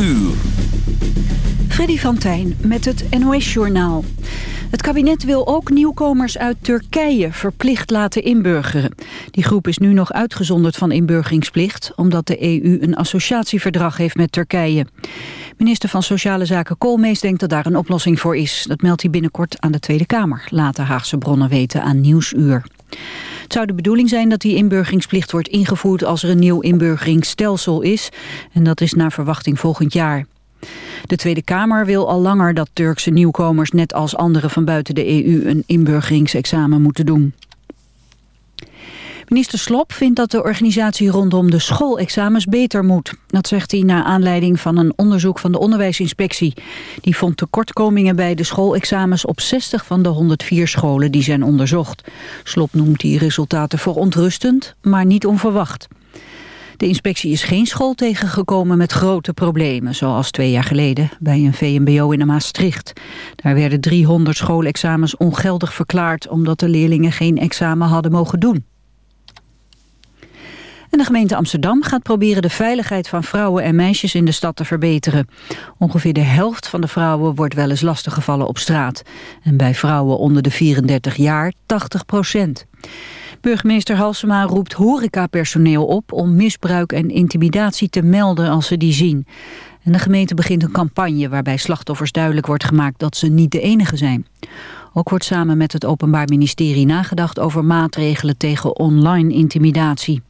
uur. Freddy van Tijn met het NOS-journaal. Het kabinet wil ook nieuwkomers uit Turkije verplicht laten inburgeren. Die groep is nu nog uitgezonderd van inburgeringsplicht... omdat de EU een associatieverdrag heeft met Turkije. Minister van Sociale Zaken Koolmees denkt dat daar een oplossing voor is. Dat meldt hij binnenkort aan de Tweede Kamer, laten Haagse bronnen weten aan Nieuwsuur. Het zou de bedoeling zijn dat die inburgeringsplicht wordt ingevoerd als er een nieuw inburgeringsstelsel is. En dat is naar verwachting volgend jaar. De Tweede Kamer wil al langer dat Turkse nieuwkomers net als anderen van buiten de EU een inburgeringsexamen moeten doen. Minister Slop vindt dat de organisatie rondom de schoolexamens beter moet. Dat zegt hij na aanleiding van een onderzoek van de onderwijsinspectie. Die vond tekortkomingen bij de schoolexamens op 60 van de 104 scholen die zijn onderzocht. Slop noemt die resultaten verontrustend, maar niet onverwacht. De inspectie is geen school tegengekomen met grote problemen, zoals twee jaar geleden bij een VMBO in Maastricht. Daar werden 300 schoolexamens ongeldig verklaard omdat de leerlingen geen examen hadden mogen doen. En de gemeente Amsterdam gaat proberen de veiligheid van vrouwen en meisjes in de stad te verbeteren. Ongeveer de helft van de vrouwen wordt wel eens lastiggevallen op straat. En bij vrouwen onder de 34 jaar 80 procent. Burgemeester Halsema roept horecapersoneel op om misbruik en intimidatie te melden als ze die zien. En de gemeente begint een campagne waarbij slachtoffers duidelijk wordt gemaakt dat ze niet de enige zijn. Ook wordt samen met het Openbaar Ministerie nagedacht over maatregelen tegen online intimidatie.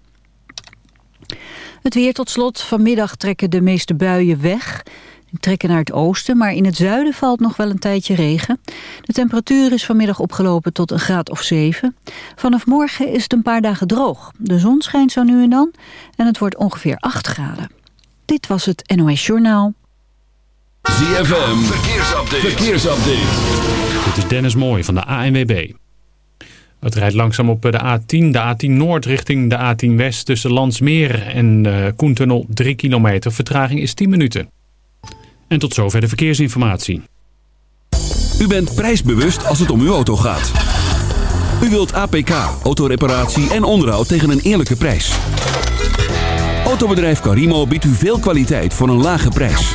Het weer tot slot. Vanmiddag trekken de meeste buien weg. Die trekken naar het oosten, maar in het zuiden valt nog wel een tijdje regen. De temperatuur is vanmiddag opgelopen tot een graad of 7. Vanaf morgen is het een paar dagen droog. De zon schijnt zo nu en dan en het wordt ongeveer 8 graden. Dit was het NOS Journaal. ZFM, verkeersupdate. verkeersupdate. Dit is Dennis Mooij van de ANWB. Het rijdt langzaam op de A10, de A10 Noord richting de A10 West tussen Landsmeer en uh, Koentunnel 3 kilometer. Vertraging is 10 minuten. En tot zover de verkeersinformatie. U bent prijsbewust als het om uw auto gaat. U wilt APK, autoreparatie en onderhoud tegen een eerlijke prijs. Autobedrijf Carimo biedt u veel kwaliteit voor een lage prijs.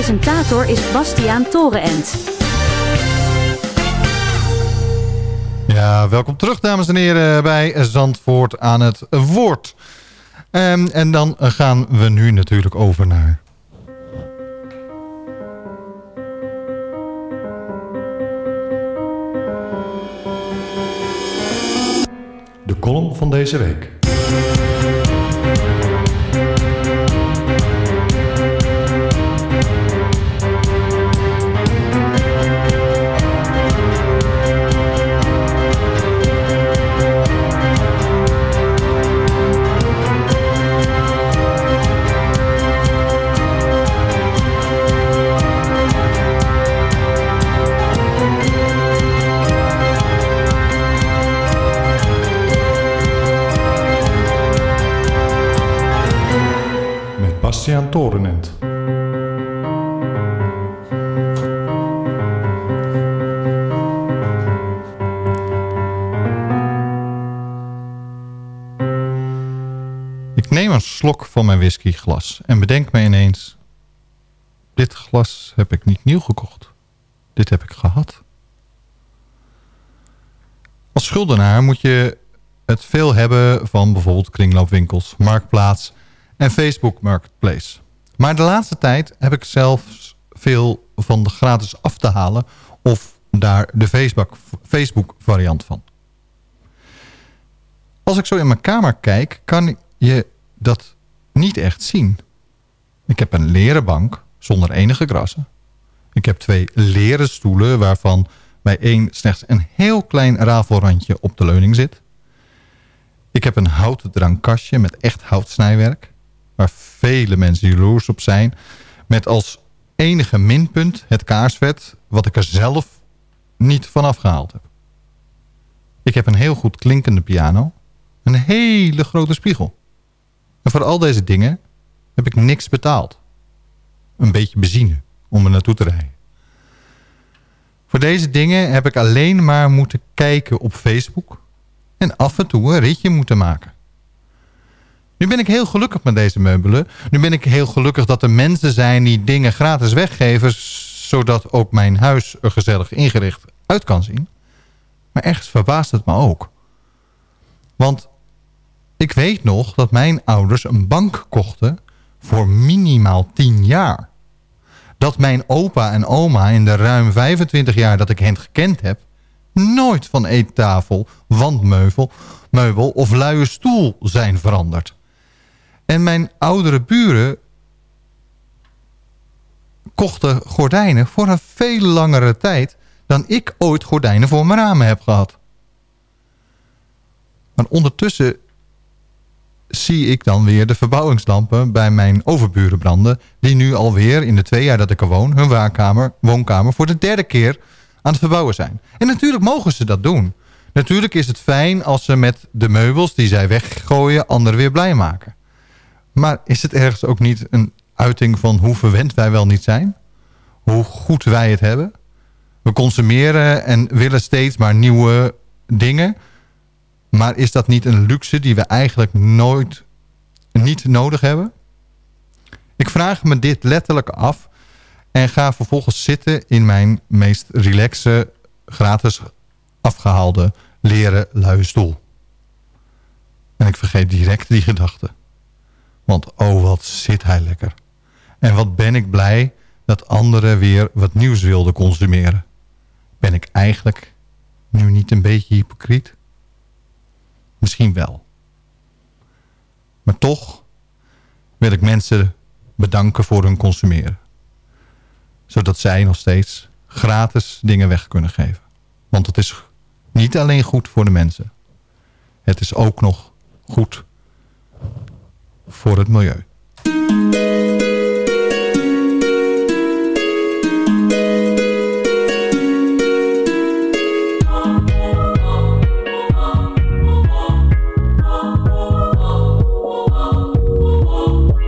Presentator is Bastiaan Torenent. Ja, welkom terug dames en heren bij Zandvoort aan het woord. Ehm, en dan gaan we nu natuurlijk over naar... De column van deze week. Torenent. Ik neem een slok van mijn whiskyglas en bedenk me ineens... Dit glas heb ik niet nieuw gekocht. Dit heb ik gehad. Als schuldenaar moet je het veel hebben van bijvoorbeeld kringloopwinkels, marktplaats en Facebook Marketplace. Maar de laatste tijd heb ik zelfs veel van de gratis af te halen of daar de Facebook, Facebook variant van. Als ik zo in mijn kamer kijk, kan je dat niet echt zien. Ik heb een leren bank zonder enige krassen. Ik heb twee leren stoelen waarvan bij één slechts een heel klein rafelrandje op de leuning zit. Ik heb een houten drankkastje met echt houtsnijwerk. Waar vele mensen jaloers op zijn. Met als enige minpunt het kaarsvet wat ik er zelf niet van afgehaald heb. Ik heb een heel goed klinkende piano. Een hele grote spiegel. En voor al deze dingen heb ik niks betaald. Een beetje benzine om er naartoe te rijden. Voor deze dingen heb ik alleen maar moeten kijken op Facebook... en af en toe een ritje moeten maken. Nu ben ik heel gelukkig met deze meubelen. Nu ben ik heel gelukkig dat er mensen zijn die dingen gratis weggeven... zodat ook mijn huis er gezellig ingericht uit kan zien. Maar ergens verbaast het me ook. Want ik weet nog dat mijn ouders een bank kochten voor minimaal 10 jaar. Dat mijn opa en oma in de ruim 25 jaar dat ik hen gekend heb... nooit van eettafel, wandmeubel meubel of luie stoel zijn veranderd. En mijn oudere buren kochten gordijnen voor een veel langere tijd... dan ik ooit gordijnen voor mijn ramen heb gehad. Maar ondertussen zie ik dan weer de verbouwingslampen bij mijn overburen branden... die nu alweer in de twee jaar dat ik er woon... hun waakkamer, woonkamer voor de derde keer aan het verbouwen zijn. En natuurlijk mogen ze dat doen. Natuurlijk is het fijn als ze met de meubels die zij weggooien... anderen weer blij maken. Maar is het ergens ook niet een uiting van hoe verwend wij wel niet zijn? Hoe goed wij het hebben? We consumeren en willen steeds maar nieuwe dingen... Maar is dat niet een luxe die we eigenlijk nooit niet nodig hebben? Ik vraag me dit letterlijk af en ga vervolgens zitten in mijn meest relaxe, gratis afgehaalde leren luie stoel. En ik vergeet direct die gedachte. Want oh, wat zit hij lekker. En wat ben ik blij dat anderen weer wat nieuws wilden consumeren. Ben ik eigenlijk nu niet een beetje hypocriet? Misschien wel. Maar toch wil ik mensen bedanken voor hun consumeren. Zodat zij nog steeds gratis dingen weg kunnen geven. Want het is niet alleen goed voor de mensen. Het is ook nog goed voor het milieu.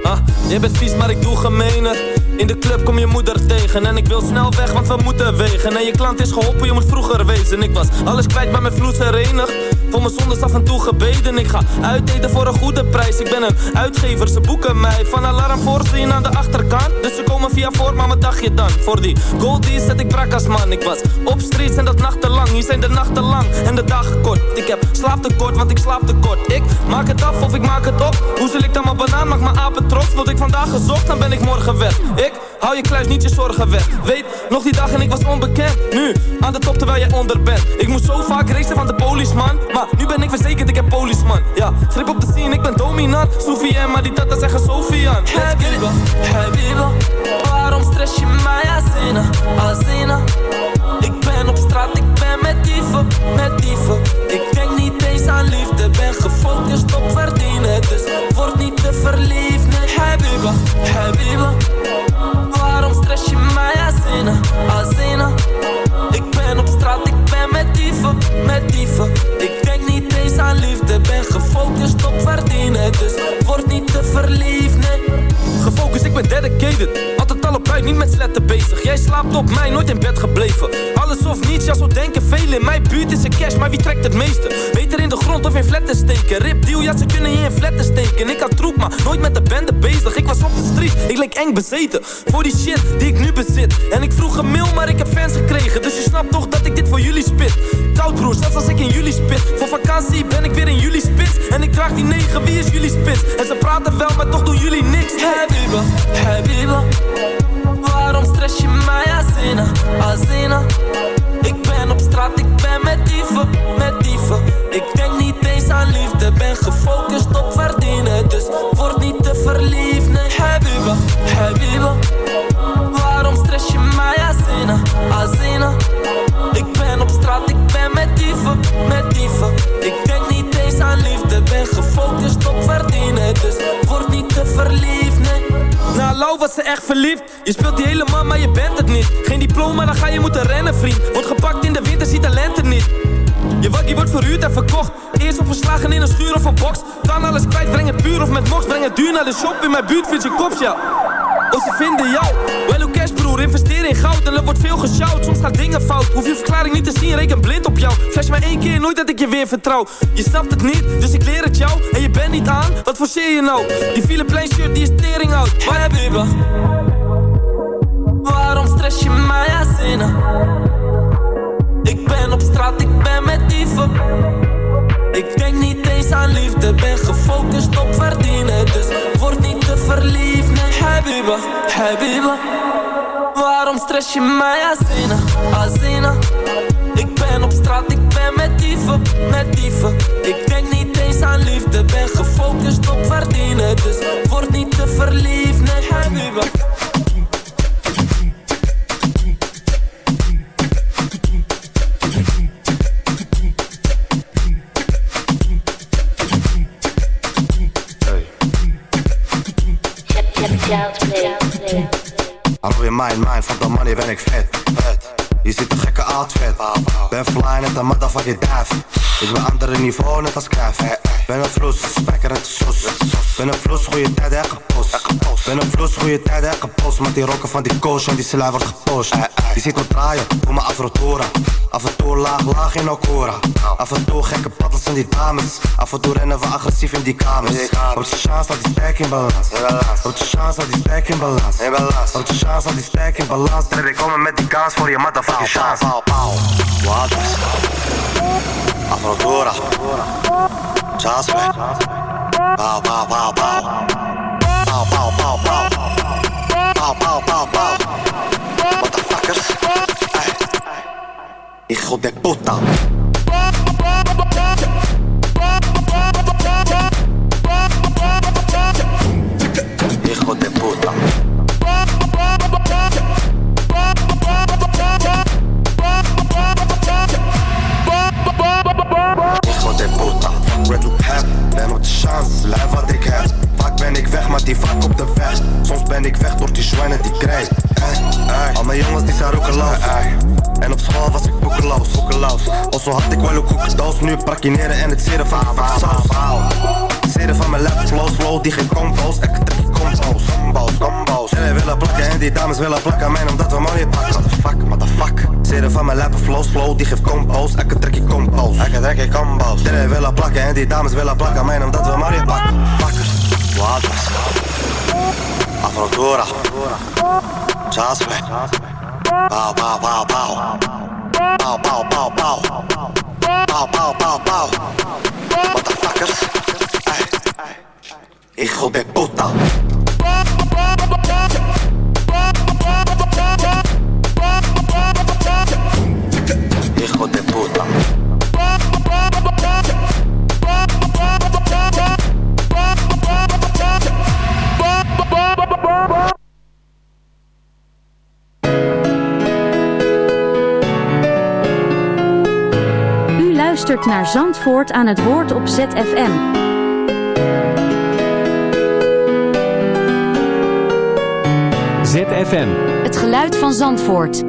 Ah, jij bent vies, maar ik doe gemeener. In de club kom je moeder tegen En ik wil snel weg, want we moeten wegen En je klant is geholpen, je moet vroeger wezen Ik was alles kwijt, maar mijn vloed herenigd Voor mijn zondes af en toe gebeden. Ik ga uiteten voor een goede prijs. Ik ben een uitgever, ze boeken mij. Van alarm voorzien aan de achterkant. Dus ze komen via voor, maar wat dacht je dan? Voor die goldies zet ik brak als man. Ik was op streets en dat nachtenlang. Hier zijn de nachten lang en de dagen kort. Ik heb slaaptekort, want ik slaap tekort. Ik maak het af of ik maak het op. Hoe zal ik dan mijn banaan, maak mijn apen trots. Word ik vandaag gezocht, dan ben ik morgen weg. Ik hou je kluis, niet je zorgen weg. Weet, nog die dag en ik was onbekend. Nu, aan de top terwijl jij onder bent. Ik moest zo vaak racen van de policeman Maar nu ben ik verzekerd, ik heb policeman Ja, schrik op de scene, ik ben dominant. Sophie en maar die tata zeggen Sofian. Habiba, Habiba Waarom stress je mij, Azina, Azina Ik ben op straat, ik ben met dieven, met dieven. Ik denk niet eens aan liefde Ben gefocust op verdienen. Dus word niet te verliefd, nee. Habiba, Habiba Waarom stress je mij, Azina, Azina Ik ik ben met dieven, met dieven Ik denk niet eens aan liefde Ben gefocust op verdienen Dus word niet te verliefd, nee Gefocust nooit niet met sletten bezig. Jij slaapt op mij, nooit in bed gebleven. Alles of niets, ja zo denken velen. In mijn buurt is een cash, maar wie trekt het meeste? Beter in de grond of in flatten steken. Rip deal, ja ze kunnen je in flatten steken. Ik had troep, maar nooit met de bende bezig. Ik was op de street, ik leek eng bezeten. Voor die shit die ik nu bezit. En ik vroeg een mail, maar ik heb fans gekregen. Dus je snapt toch dat ik dit voor jullie spit. Koud broer, zelfs als ik in jullie spit. Voor vakantie ben ik weer in jullie spits. En ik draag die negen, wie is jullie spits? En ze praten wel, maar toch doen jullie niks. Habiba, Habiba. Waarom stress je mij, Azina, Azina? Ik ben op straat, ik ben met dieven, met dieven. Ik denk niet eens aan liefde, ben gefocust op verdienen. Dus word niet te verliefd, nee. Habiba, Habiba. Waarom stress je mij, Azina, Azina? Met dieven. Ik denk niet eens aan liefde, ben gefocust op verdienen. Dus word niet te verliefd, nee. Na Lau was ze echt verliefd. Je speelt die helemaal, maar je bent het niet. Geen diploma, dan ga je moeten rennen, vriend. Wordt gepakt in de winter, ziet talenten niet. Je wakkie wordt verhuurd en verkocht. Eerst opgeslagen in een schuur of een box. Kan alles kwijt, breng het puur of met mox. Breng het duur naar de shop in mijn buurt, vind je kops, ja. Of ze vinden jou. Wel cash broer, investeer in goud en er wordt veel gesjouwd. Soms gaan dingen fout, hoef je verklaring niet te zien, reken blind op jou. Flash maar één keer, nooit dat ik je weer vertrouw. Je snapt het niet, dus ik leer het jou. En je bent niet aan, wat forceer je nou? Die file plein shirt, die is tering oud. Maar ja, baby. Waarom stress je mij, Azina? Ik ben op straat, ik ben met dieven. Ik denk niet eens aan liefde, ben gefocust op verdienen. Dus word niet te verliefd, nee. Habiba, Habiba. Waarom stress je mij, Azina, Azina? Ik ben op straat, ik ben met dieven, met dieven. Ik denk niet eens aan liefde, ben gefocust op verdienen. Dus word niet te verliefd, nee. Habiba. In mijn mind, van de money ben ik vet. vet. Je ziet een gekke outfit. Ben fly net een motherfucking duif. Ik ben andere niveau, net als Cruijff. Ben een vloes, spekker het sos. Ben een vloes, goede tijd en gepost. Ben een vloes, goede tijd en gepost. Met die rokken van die coach en die sla wordt gepost. Je ziet me draaien, voor mijn afrotora. Af en toe laag, laag in Okora. Af en toe gekke paddels en die dames. Af en toe rennen we agressief in die kamers. Houd je chance dat die sterk in balans. Houd je chance dat die sterk in balans. Houd je chance dat die sterk in balans. Derde ik komen met die kans voor je motherfucking chance. Wat is Afrodora. Chance mee. Pauw, pauw, pauw, pauw. Pauw, pauw, pauw, pauw. Pauw, pauw, pauw, pauw. Motherfuckers. Hey. Hijo de puta. Hijo de puta. Die vaak op de weg. Soms ben ik weg door die zwijnen die krijg. Al mijn jongens die zijn roekeloos. En op school was ik boekeloos. boekeloos. Also had ik wel een koekendoos, nu prakineren en het zeren van mijn saus. Zeren van mijn lap, flows, flow, die geen combo's. Ik trek combo's, combo's, combo's. Jullie willen plakken en die dames willen plakken aan mij omdat we money pakken. Fuck, motherfuck. Zeren van mijn lap, flows, flow, die geeft combo's. Ik trek die combo's, ik trek die combo's. Jullie willen plakken en die dames willen plakken aan mij omdat we money pakken. Pakkers, wat was Afrodora. Chance mee. Pauw, pauw, pauw, pauw. Pauw, pauw, pauw, pauw. Pauw, pauw, pauw, pauw. Motherfuckers. Hey. Hijo de puta. Luistert naar Zandvoort aan het woord op ZFM. ZFM. Het geluid van Zandvoort.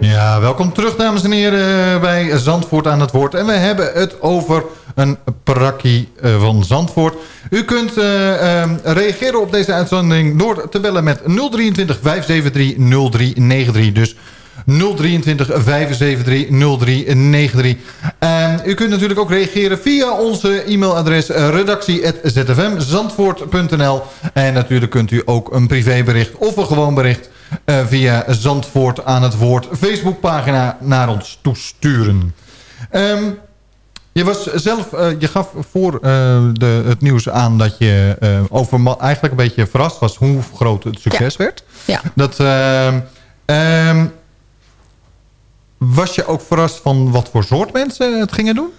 Ja, welkom terug dames en heren bij Zandvoort aan het woord. En we hebben het over een prakkie eh, van Zandvoort. U kunt eh, eh, reageren op deze uitzending door te bellen met 023 573 0393. Dus 023 573 0393. En u kunt natuurlijk ook reageren via onze e-mailadres redactie.zfmzandvoort.nl. En natuurlijk kunt u ook een privébericht of een gewoon bericht eh, via Zandvoort aan het woord Facebookpagina naar ons toesturen. Ehm, je, was zelf, eh, je gaf voor eh, de, het nieuws aan dat je eh, over eigenlijk een beetje verrast was hoe groot het succes werd. Ja. Dat, ehm, ehm, was je ook verrast van wat voor soort mensen het gingen doen?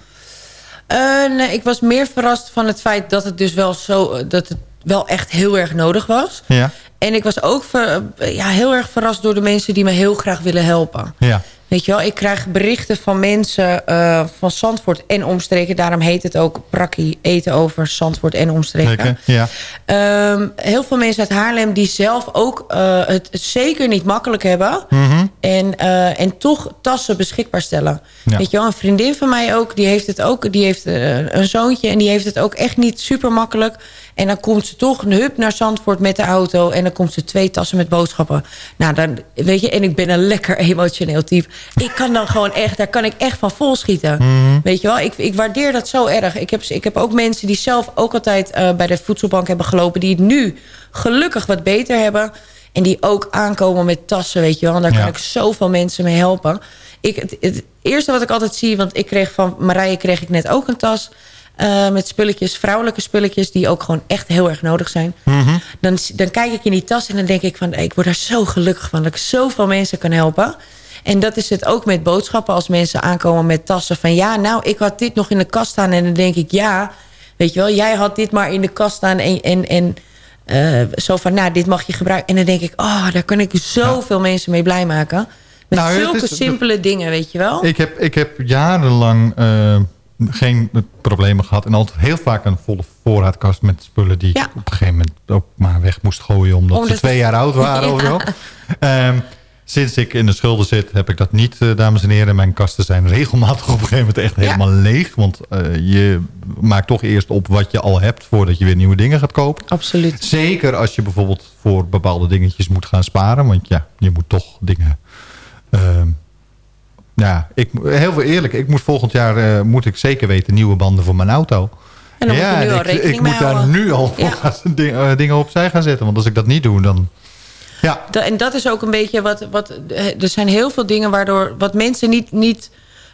Eh, nee, ik was meer verrast van het feit dat het dus wel zo... dat het wel echt heel erg nodig was. Ja. En ik was ook ver- ja, heel erg verrast door de mensen die me heel graag willen helpen. Ja. Weet je wel, ik krijg berichten van mensen eh, van Zandvoort en omstreken. Daarom heet het ook Prakkie eten over Zandvoort en omstreken. Ja. Ehm, heel veel mensen uit Haarlem die zelf ook eh, het zeker niet makkelijk hebben. Mhm. En, eh, en toch tassen beschikbaar stellen. Ja. Weet je wel, een vriendin van mij ook, die heeft het ook. Die heeft een zoontje en die heeft het ook echt niet super makkelijk. En dan komt ze toch een hup naar Zandvoort met de auto. En dan komt ze twee tassen met boodschappen. Nou, dan, weet je, en ik ben een lekker emotioneel type. Ik kan dan gewoon echt, daar kan ik echt van vol schieten. Mhm. Weet je wel, ik, ik waardeer dat zo erg. Ik heb, ik heb ook mensen die zelf ook altijd eh, bij de voedselbank hebben gelopen. Die het nu gelukkig wat beter hebben. En die ook aankomen met tassen, weet je wel. En daar Ja. kan ik zoveel mensen mee helpen. Ik, het, het eerste wat ik altijd zie, want ik kreeg van Marije kreeg ik net ook een tas. eh, met spulletjes, vrouwelijke spulletjes... die ook gewoon echt heel erg nodig zijn. Mhm. Dan, dan kijk ik in die tas en dan denk ik van... ik word daar zo gelukkig van dat ik zoveel mensen kan helpen. En dat is het ook met boodschappen. Als mensen aankomen met tassen van... ja, nou, ik had dit nog in de kast staan. En dan denk ik, ja, weet je wel... jij had dit maar in de kast staan en... en, en eh, zo van, nou, dit mag je gebruiken. En dan denk ik, oh, daar kan ik zoveel mensen mee blij maken. Met Nou, zulke is- simpele dingen, weet je wel. Ik heb, ik heb jarenlang eh, geen problemen gehad. En altijd heel vaak een volle voorraadkast met spullen... die Ja. ik op een gegeven moment ook maar weg moest gooien... omdat, Omdat ze twee jaar oud waren Ja. of zo. Ehm, sinds ik in de schulden zit, heb ik dat niet, eh, dames en heren. Mijn kasten zijn regelmatig op een gegeven moment echt Ja. helemaal leeg. Want eh, je maakt toch eerst op wat je al hebt... voordat je weer nieuwe dingen gaat kopen. Absoluut. Zeker als je bijvoorbeeld voor bepaalde dingetjes moet gaan sparen. Want ja, je moet toch dingen... ehm, ja, ik, heel veel eerlijk. Ik moet volgend jaar eh, moet ik zeker weten nieuwe banden voor mijn auto. En dan moet je nu al ik, ik moet daar nu al voor Ja. gaan ding- eh, dingen opzij gaan zetten. Want als ik dat niet doe, dan... Ja, Da- en dat is ook een beetje wat, wat... Er zijn heel veel dingen waardoor... wat mensen niet, niet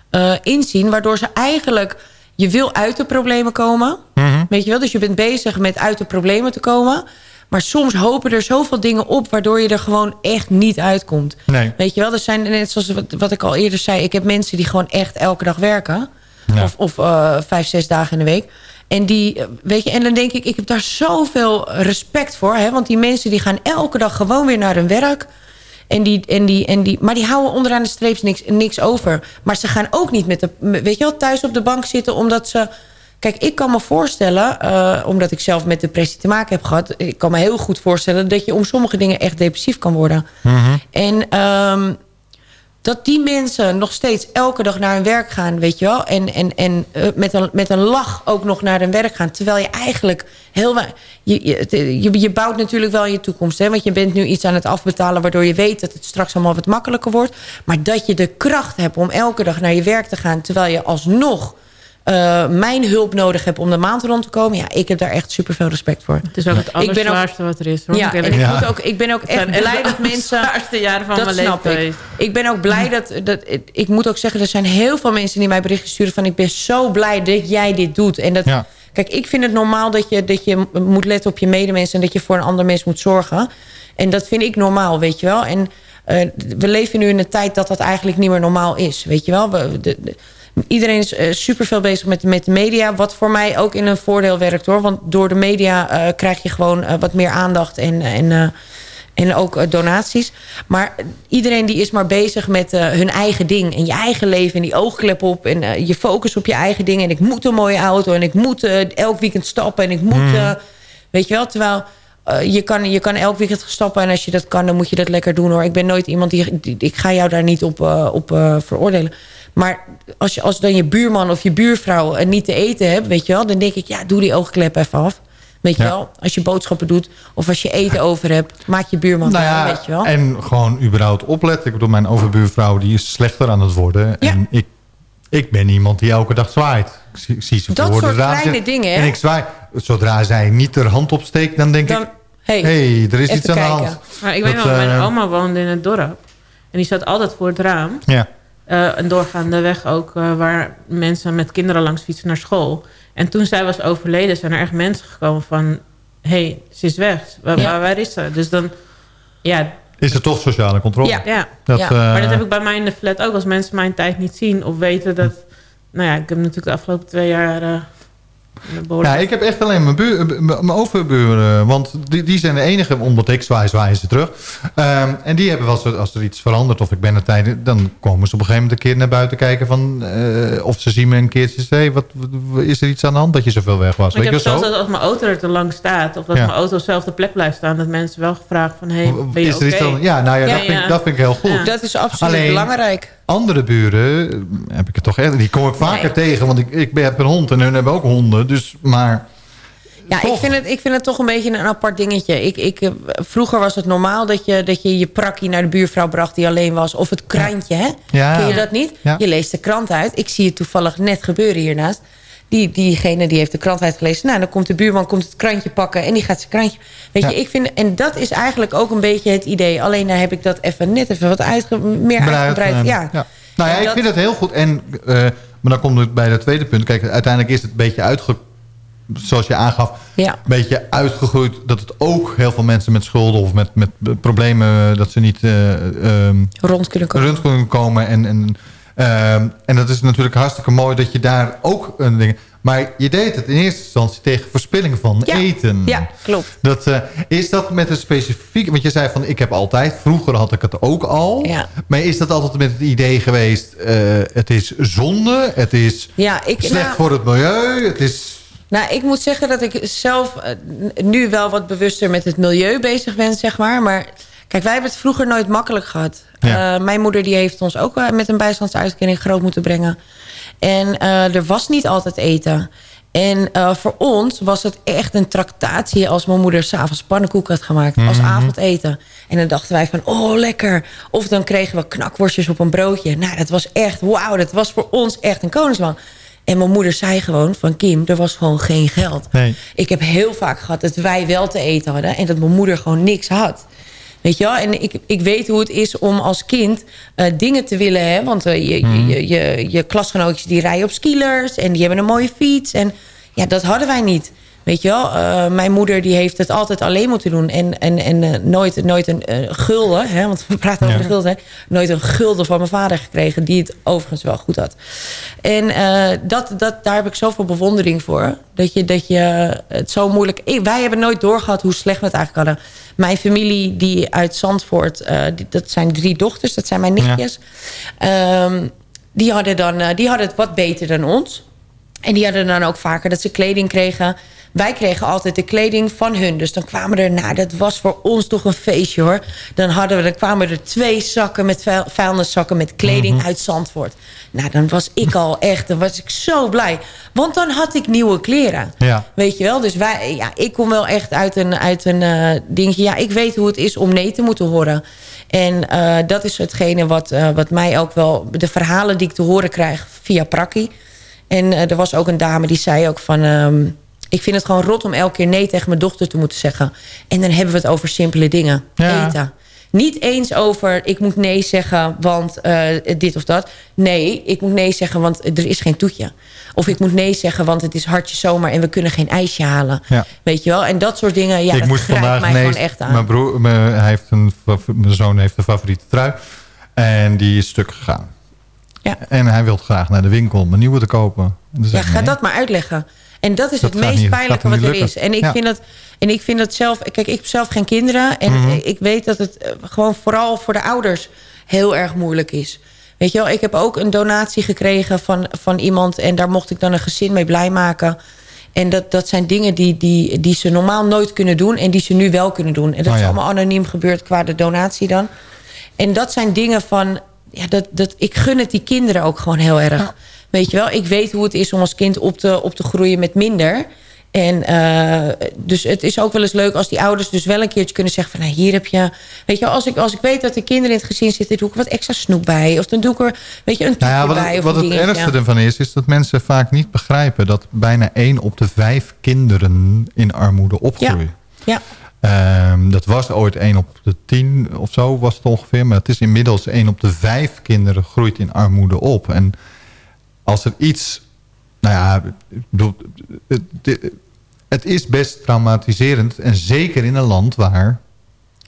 eh, inzien... waardoor ze eigenlijk... je wil uit de problemen komen. Mhm. Weet je wel? Dus je bent bezig met uit de problemen te komen. Maar soms hopen er zoveel dingen op... waardoor je er gewoon echt niet uitkomt. nee. Weet je wel? Er zijn net zoals wat, wat ik al eerder zei... ik heb mensen die gewoon echt elke dag werken. Ja. Of, of eh, vijf, zes dagen in de week. En, die, eh, weet je, en dan denk ik, ik heb daar zoveel respect voor. Hè? Want die mensen die gaan elke dag gewoon weer naar hun werk. En die, en die, en die, maar die houden onderaan de streeps niks, niks over. Maar ze gaan ook niet met de, weet je wel, thuis op de bank zitten... omdat ze... Kijk, ik kan me voorstellen, eh, omdat ik zelf met depressie te maken heb gehad... ik kan me heel goed voorstellen dat je om sommige dingen echt depressief kan worden. Mhm. En ehm, dat die mensen nog steeds elke dag naar hun werk gaan, weet je wel. En, en, en eh, met, een, met een lach ook nog naar hun werk gaan. Terwijl je eigenlijk heel je, het- je, je bouwt natuurlijk wel je toekomst. Hè? Want je bent nu iets aan het afbetalen... waardoor je weet dat het straks allemaal wat makkelijker wordt. Maar dat je de kracht hebt om elke dag naar je werk te gaan... terwijl je alsnog eh, mijn hulp nodig hebt om de maand rond te komen... ja, ik heb daar echt super veel respect voor. Het is ook het allerzwaarste wat er is. Hoor, Ja, en ik, Ja. moet ook, ik ben ook Het echt blij dat mensen... zwaarste jaren van dat mijn leven snap ik. Ik ben ook blij dat, dat... Ik moet ook zeggen, er zijn heel veel mensen die mij berichten sturen... van ik ben zo blij dat jij dit doet. En dat, Ja. Kijk, ik vind het normaal dat je, dat je moet letten op je medemens... en dat je voor een ander mens moet zorgen. En dat vind ik normaal, weet je wel. En eh, we leven nu in een tijd dat dat eigenlijk niet meer normaal is, weet je wel. We, de, de- iedereen is eh, super veel bezig met, met de media... wat voor mij ook in een voordeel werkt, hoor. Want door de media eh, krijg je gewoon eh, wat meer aandacht... en, en en ook donaties. Maar iedereen die is maar bezig met hun eigen ding. En je eigen leven en die oogklep op. En je focus op je eigen dingen. En ik moet een mooie auto. En ik moet elk weekend stappen. En ik moet... Eh, weet je wel, terwijl eh, je, kan, je kan elk weekend stappen en als je dat kan, dan moet je dat lekker doen hoor. Ik ben nooit iemand die. die- ik ga jou daar niet op, eh, op eh, veroordelen. Maar als, je, als dan je buurman of je buurvrouw niet te eten hebt, weet je wel, dan denk ik, ja, doe die oogklep even af. Weet je Ja. wel, als je boodschappen doet of als je eten over hebt, maak je buurman Nou weet je wel. en gewoon überhaupt opletten. Ik bedoel, mijn overbuurvrouw die is slechter aan het worden. En ik, ik ben iemand die elke dag zwaait. Ik zie, ik zie ze Dat soort kleine dingen, hè? En ik zwaai. Zodra zij niet haar hand opsteekt, dan denk ik... hey, hey, er is iets aan de hand. Maar ik weet wel, mijn eh, oma woonde in het dorp. En die zat altijd voor het raam. Ja. Eh, een doorgaande weg ook eh, waar mensen met kinderen langs fietsen naar school. En toen zij was overleden zijn er echt mensen gekomen van... hé, hey, ze is weg. Waar, Ja. waar, is ze? Dus dan... Ja, Is er toch sociale controle? ja. ja. Dat, Ja. maar dat heb ik bij mij in de flat ook. Als mensen mijn tijd niet zien of weten dat... Nou ja, ik heb natuurlijk de afgelopen twee jaar... eh, Ja, ik heb echt alleen mijn, buur, mijn overburen. Want die, die zijn de enige, omdat ik zwaai, zwaaien ze terug. Ehm, en die hebben wel, eens, als er iets verandert of ik ben er tijd... dan komen ze op een gegeven moment een keer naar buiten kijken... Van, eh, of ze zien me een keertje. Hey, wat, wat- is er iets aan de hand dat je zoveel weg was? Ik Weet heb zelfs zo? dat als mijn auto er te lang staat... of dat Ja. mijn auto zelf de plek blijft staan... dat mensen wel gevraagd van... hé, hey, ben je Is er iets oké? aan- ja, nou ja, dat vind ik- dat vind ik heel goed. Ja. Dat is absoluut Alleen- belangrijk. Andere buren eh, heb ik het toch echt... Die kom ik vaker Nee. tegen, want ik, ik heb een hond en hun hebben ook honden. Dus, maar... Ja, ik vind, het, ik vind het toch een beetje een apart dingetje. Ik, ik, eh, vroeger was het normaal dat je, dat je je prakkie naar de buurvrouw bracht die alleen was. Of het krantje, hè? Ja. Ken je dat niet? Ja. Je leest de krant uit. Ik zie het toevallig net gebeuren hiernaast. Die, diegene die heeft de krant uitgelezen. Nou, dan komt de buurman komt het krantje pakken en die gaat zijn krantje. Weet Ja. je, ik vind, en dat is eigenlijk ook een beetje het idee. Alleen daar heb ik dat even net even wat uitge, meer uitgebreid. eh, Ja. Nou ja, En ik dat- vind het heel goed. En, eh, maar dan komt het bij het tweede punt. Kijk, uiteindelijk is het een beetje uitge... Zoals je aangaf, Ja. een beetje uitgegroeid... dat het ook heel veel mensen met schulden of met, met problemen... dat ze niet eh, ehm, Rond kunnen komen. rond kunnen komen. En, en, ehm, en dat is natuurlijk hartstikke mooi dat je daar ook een ding... Maar je deed het in eerste instantie tegen verspilling van Ja. eten. Ja, klopt. Dat, eh, is dat met een specifiek... Want je zei van, ik heb altijd... Vroeger had ik het ook al. Ja. Maar is dat altijd met het idee geweest... eh, het is zonde, het is Ja, ik, slecht nou- voor het milieu, het is... Nou, ik moet zeggen dat ik zelf eh, nu wel wat bewuster met het milieu bezig ben, zeg maar. Maar kijk, wij hebben het vroeger nooit makkelijk gehad. Ja. Eh, mijn moeder die heeft ons ook eh, met een bijstandsuitkering groot moeten brengen. En eh, er was niet altijd eten. En voor ons was het echt een tractatie als mijn moeder s'avonds pannenkoek had gemaakt. Als Mhm. avondeten. En dan dachten wij van, oh lekker. Of dan kregen we knakworstjes op een broodje. Nou, dat was echt, wauw, dat was voor ons echt een koningsman. En mijn moeder zei gewoon van Kim, er was gewoon geen geld. Nee. Ik heb heel vaak gehad dat wij wel te eten hadden... en dat mijn moeder gewoon niks had. Weet je wel? En ik, ik weet hoe het is om als kind eh, dingen te willen. Hè? Want eh, je, Mhm. je, je, je, je klasgenootjes die rijden op skilers... en die hebben een mooie fiets. En ja, dat hadden wij niet. Weet je wel? Eh, mijn moeder die heeft het altijd alleen moeten doen. En, en, en eh, nooit, nooit een eh, gulden, hè? want we praten over Ja. de gulden... Hè? nooit een gulden van mijn vader gekregen... die het overigens wel goed had. En dat, dat, daar heb ik zoveel bewondering voor. Dat je, dat je het zo moeilijk... Ik- wij hebben nooit doorgehad hoe slecht we het eigenlijk hadden. Mijn familie die uit Zandvoort... die- dat zijn drie dochters, dat zijn mijn nichtjes. Ehm, die, hadden dan, die hadden het wat beter dan ons. En die hadden dan ook vaker dat ze kleding kregen. Wij kregen altijd de kleding van hun. Dus dan kwamen er, nou, dat was voor ons toch een feestje hoor. Dan, hadden we, dan kwamen er twee zakken met vuil- vuilniszakken met kleding Mhm. uit Zandvoort. Nou, dan was ik al echt, dan was ik zo blij. Want dan had ik nieuwe kleren. Ja. Weet je wel? Dus wij, ja, ik kom wel echt uit een, uit een eh, dingetje. Ja, ik weet hoe het is om nee te moeten horen. En eh, dat is hetgene wat, eh, wat mij ook wel... De verhalen die ik te horen krijg via Prakkie. En eh, er was ook een dame die zei ook van... ehm, ik vind het gewoon rot om elke keer nee tegen mijn dochter te moeten zeggen. En dan hebben we het over simpele dingen. Ja. Eten. Niet eens over, ik moet nee zeggen, want eh, dit of dat. Nee, ik moet nee zeggen, want er is geen toetje. Of ik moet nee zeggen, want het is hartje zomer... en we kunnen geen ijsje halen. Ja. Weet je wel? En dat soort dingen, ja, ik dat grijpt vandaag mij nee, gewoon echt aan. Mijn, broer, mijn, hij heeft een, mijn zoon heeft een favoriete trui. En die is stuk gegaan. Ja. En hij wil graag naar de winkel om een nieuwe te kopen. En dan Ja, ga nee. dat maar uitleggen. En dat is Dat het meest niet- pijnlijke wat er is. En ik, vind dat, en ik vind dat zelf... Kijk, ik heb zelf geen kinderen. En Mhm. ik weet dat het eh, gewoon vooral voor de ouders heel erg moeilijk is. Weet je wel, ik heb ook een donatie gekregen van, van iemand... en daar mocht ik dan een gezin mee blij maken. En dat, dat zijn dingen die, die, die ze normaal nooit kunnen doen... en die ze nu wel kunnen doen. En dat Oh is allemaal anoniem gebeurd qua de donatie dan. En dat zijn dingen van... Ja, dat, dat, ik gun het die kinderen ook gewoon heel erg. Weet je wel, ik weet hoe het is om als kind op te, op te groeien met minder... En eh, dus het is ook wel eens leuk als die ouders dus wel een keertje kunnen zeggen van... Nou, hier heb je... Weet je, als ik, als ik weet dat de kinderen in het gezin zitten... doe ik er wat extra snoep bij. Of dan doe ik er weet je, een Nou ja, toetje wat bij. Of wat het dingetje. ergste ervan is, is dat mensen vaak niet begrijpen... dat bijna één op de vijf kinderen in armoede opgroeien. Ja. Ehm, dat was ooit één op de tien of zo was het ongeveer. Maar het is inmiddels één op de vijf kinderen groeit in armoede op. En als er iets... Nou ja, ik bedoel, het, het- is best traumatiserend. En zeker in een land waar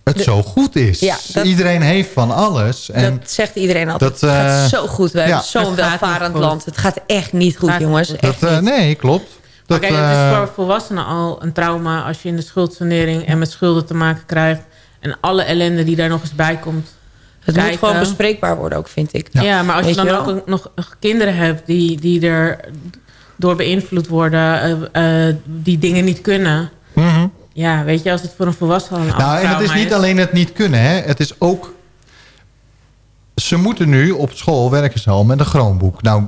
het De- zo goed is. Ja, dat- iedereen heeft van alles. En dat zegt iedereen altijd. dat, het eh, gaat zo goed. We ja. hebben zo'n welvarend land. Het gaat echt niet goed, jongens. dat, Echt eh, niet. nee, klopt. Maar Dat, kijk, het is voor volwassenen al een trauma als je in de schuldsanering en met schulden te maken krijgt. En alle ellende die daar nog eens bij komt. Het kijken. moet gewoon bespreekbaar worden ook, vind ik. Ja, maar als je dan je ook nog kinderen hebt die, die er door beïnvloed worden, eh, eh, die dingen niet kunnen. mhm. Ja, weet je, als het voor een volwassene al een Nou, en het is niet alleen het niet kunnen. Hè. Het is ook... Ze moeten nu op school werken ze al met een Chromebook. Nou,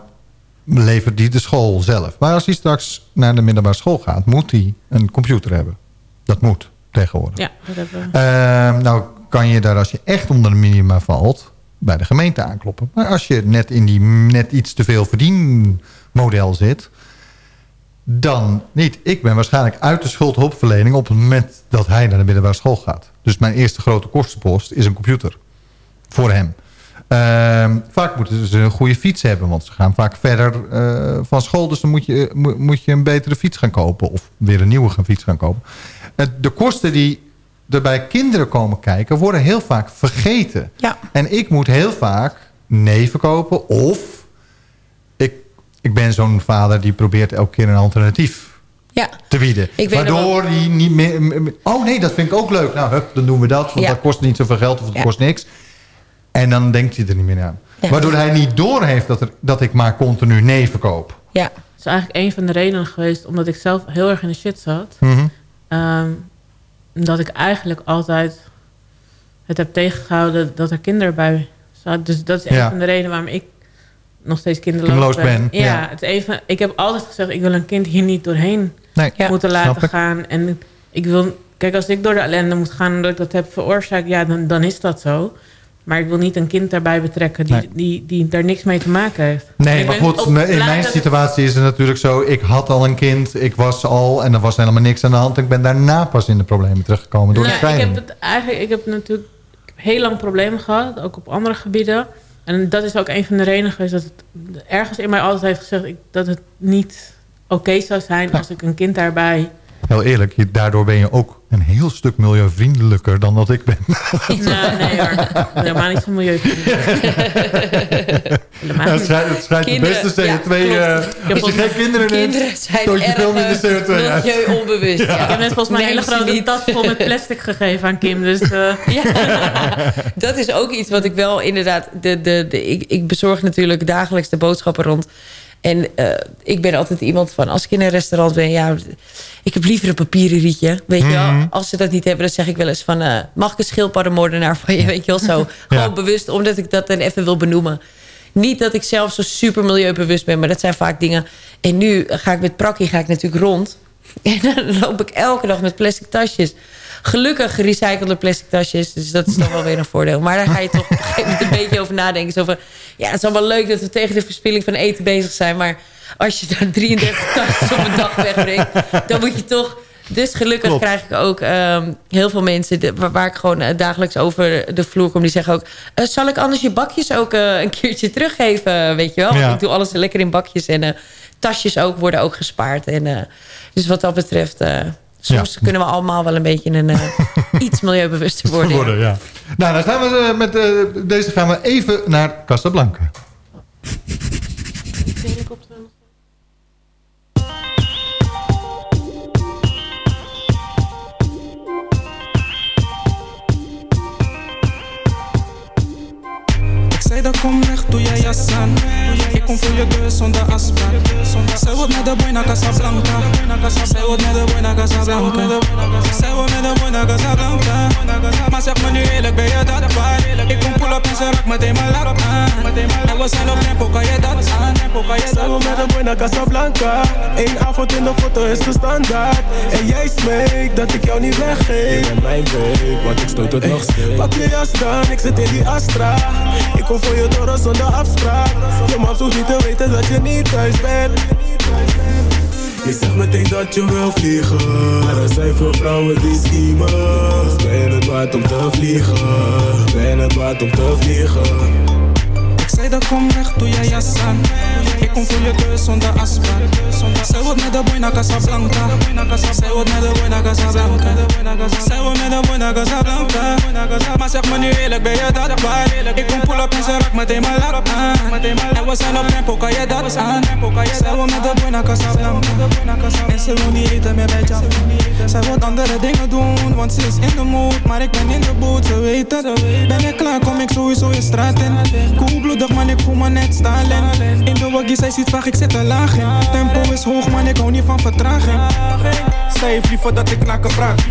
levert die de school zelf. Maar als hij straks naar de middelbare school gaat... moet hij een computer hebben. Dat moet tegenwoordig. Ja, dat hebben we. Ehm, nou kan je daar als je echt onder de minima valt... bij de gemeente aankloppen. Maar als je net in die net iets te veel verdienmodel zit... dan niet. Ik ben waarschijnlijk uit de schuldhulpverlening... op het moment dat hij naar de middelbare school gaat. Dus mijn eerste grote kostenpost is een computer. Voor hem. Ehm, vaak moeten ze een goede fiets hebben... want ze gaan vaak verder eh, van school. Dus dan moet je, mo- moet je een betere fiets gaan kopen... of weer een nieuwe fiets gaan kopen. Eh, de kosten die er bij kinderen komen kijken... worden heel vaak vergeten. Ja. En ik moet heel vaak nee verkopen... of ik, ik ben zo'n vader die probeert elke keer een alternatief Ja. te bieden. Waardoor die niet meer... Oh nee, dat vind ik ook leuk. Nou, hup, dan doen we dat. Want Ja. dat kost niet zoveel geld of het kost niks. En dan denkt hij er niet meer aan. Ja. Waardoor hij niet doorheeft dat, er, dat ik maar continu nee verkoop. Ja. Dat is eigenlijk een van de redenen geweest, omdat ik zelf heel erg in de shit zat. Ehm, dat ik eigenlijk altijd het heb tegengehouden dat er kinderen bij zaten. Dus dat is een Ja. van de redenen waarom ik nog steeds kinderloos, Kinderloos ben, Ja, ja. Het is een van- ik heb altijd gezegd, ik wil een kind hier niet doorheen Nee, moeten laten gaan. En ik wil, kijk, als ik door de ellende moet gaan omdat ik dat heb veroorzaakt, ja, dan, dan is dat zo. Maar ik wil niet een kind daarbij betrekken die, Nee. die, die daar niks mee te maken heeft. Nee, Ik maar goed, in mijn situatie is het natuurlijk zo... ik had al een kind, ik was al... en er was helemaal niks aan de hand. Ik ben daarna pas in de problemen terechtgekomen door de Nou, ik scheiding. heb het eigenlijk, ik heb natuurlijk ik heb heel lang problemen gehad, ook op andere gebieden. En dat is ook een van de redenen geweest dat het ergens in mij altijd heeft gezegd ik, dat het niet oké zou zijn als ik een kind daarbij. Heel eerlijk, je- daardoor ben je ook een heel stuk milieuvriendelijker dan dat ik ben. Nou, nee hoor, helemaal niet zo milieuvriendelijk. Het schijnt, het schijnt de beste ja, CO2... eh, heb als je geen kinderen neemt, stoot je veel minder eh, CO2 uit. milieu-onbewust. Ja. Ik heb net volgens mij een hele grote niet. tas vol met plastic gegeven aan Kim. Dus eh, Ja, dat is ook iets wat ik wel inderdaad... De, de, de, ik, ik bezorg natuurlijk dagelijks de boodschappen rond. En eh, ik ben altijd iemand van... als ik in een restaurant ben... ja, ik heb liever een papieren rietje. Weet je wel? Mhm. Als ze dat niet hebben, dan zeg ik wel eens van... eh, mag ik een schildpaddenmoordenaar van je? Weet je wel zo. Gewoon bewust, omdat ik dat dan even wil benoemen. Niet dat ik zelf zo super milieubewust ben... maar dat zijn vaak dingen... En nu ga ik met Prakkie ga ik natuurlijk rond... En dan loop ik elke dag met plastic tasjes. Gelukkig gerecyclede plastic tasjes. Dus dat is dan wel weer een voordeel. Maar daar ga je toch op een gegeven moment een beetje over nadenken. Zo van, ja, het is allemaal leuk dat we tegen de verspilling van eten bezig zijn. Maar als je daar 33 tasjes op een dag wegbrengt... dan moet je toch... Dus gelukkig Klopt. krijg ik ook ehm, heel veel mensen... de- waar, waar ik gewoon eh, dagelijks over de vloer kom... die zeggen ook... eh, zal ik anders je bakjes ook eh, een keertje teruggeven? Weet je wel? Want Ja. ik doe alles lekker in bakjes. En tasjes ook worden ook gespaard. En, eh, dus wat dat betreft... eh, soms Ja. kunnen we allemaal wel een beetje een, eh, iets milieubewuster worden. ja. worden, ja. Nou, dan gaan we met deze gaan we even naar Casablanca. Zei dat kom weg, doe jij jas aan Ik kom voor je deur zonder afspraak Zij wordt naar de de buena Casablanca. Zij wordt met de buena Casablanca. Zij wordt met de buena Casablanca. Maar zeg me nu eerlijk, ben je dat waar? Ik kom pull up en ze raakt meteen mijn lak aan. En we zijn op tempo, kan je dat aan? Zijn we met de buena Casablanca Eén avond in de foto is de standaard En jij smeekt dat ik jou niet weggeef Je bent mijn babe, want ik stoot het nog steeds Pak je jas dan, ik zit in die Astra Ik kom voor je door zonder afspraak. Je mag zo niet te weten dat je niet thuis bent. Je zegt meteen dat je wil vliegen. Maar er zijn veel vrouwen die schiemen Ben het waard om te vliegen. Ben het waard om te vliegen Dat kom weg, doe jij jas aan Ik kom voor je deur zonder afspraak. Zij wordt met de boy naar Casablanca. Zij wordt met de boy naar Casablanca. Zij wordt met de boy naar Casablanca. Maar zeg me nu eerlijk, ben je dat waar? Ik kom pull up en ze raakt meteen mijn lak aan. En we zijn op tempo, kan je dat aan? Zij wordt met de boy naar Casablanca. En ze wil niet eten meer bij Jaffa. Zij wil andere dingen doen, want ze is in de mood. Maar ik ben in de boot, ze weet het. Ben ik klaar, kom ik sowieso in straat in. Koelbloedig man, ik voel me net Stalin. In de waggie, zij ziet vaak, ik zit er laag in Tempo is hoog man, ik hou niet van vertraging. Zij heeft liever dat ik nakken praat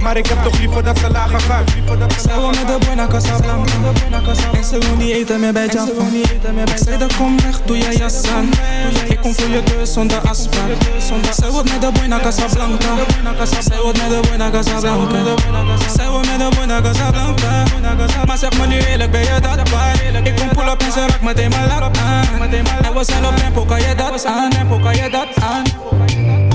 Maar ik heb toch liever dat ze lager gaat. Zij wil met de boy naar Casablanca. En ze wil niet eten meer bij Jaffa. Ik zei dat kom weg, doe jij jas aan Ik kom voor je deur zonder afspraak. Zij wil met de boy naar Casablanca. Zij wil met de boy naar Casablanca. Zij wil met de boy naar Casablanca. Maar zeg me nu eerlijk, ben je dat waar? Ik kom pull up en ze raakt meteen mijn lak aan En we zijn op tempo, kan je dat aan? Kan je dat aan?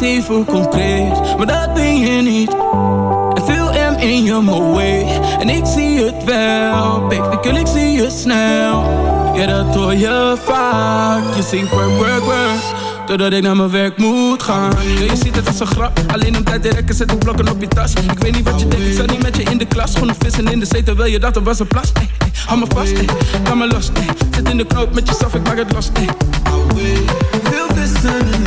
even Maar dat ben je niet. En veel M in je mooi En ik zie het wel. Baby wil ik zie je snel. Ja, dat hoor je vaak. Je zingt work, work, work Doordat ik naar mijn werk moet gaan. Ja, je ziet het als een grap Alleen om tijd te rekken zet ik blokken op je tas. Ik weet niet wat je denkt, ik zat niet met je in de klas. Gewoon vissen in de zee terwijl je dacht er was een plas. Ey, Hou me vast, ey, ga me los. Zit in de knoop met jezelf, ik maak het los ey. Veel vissen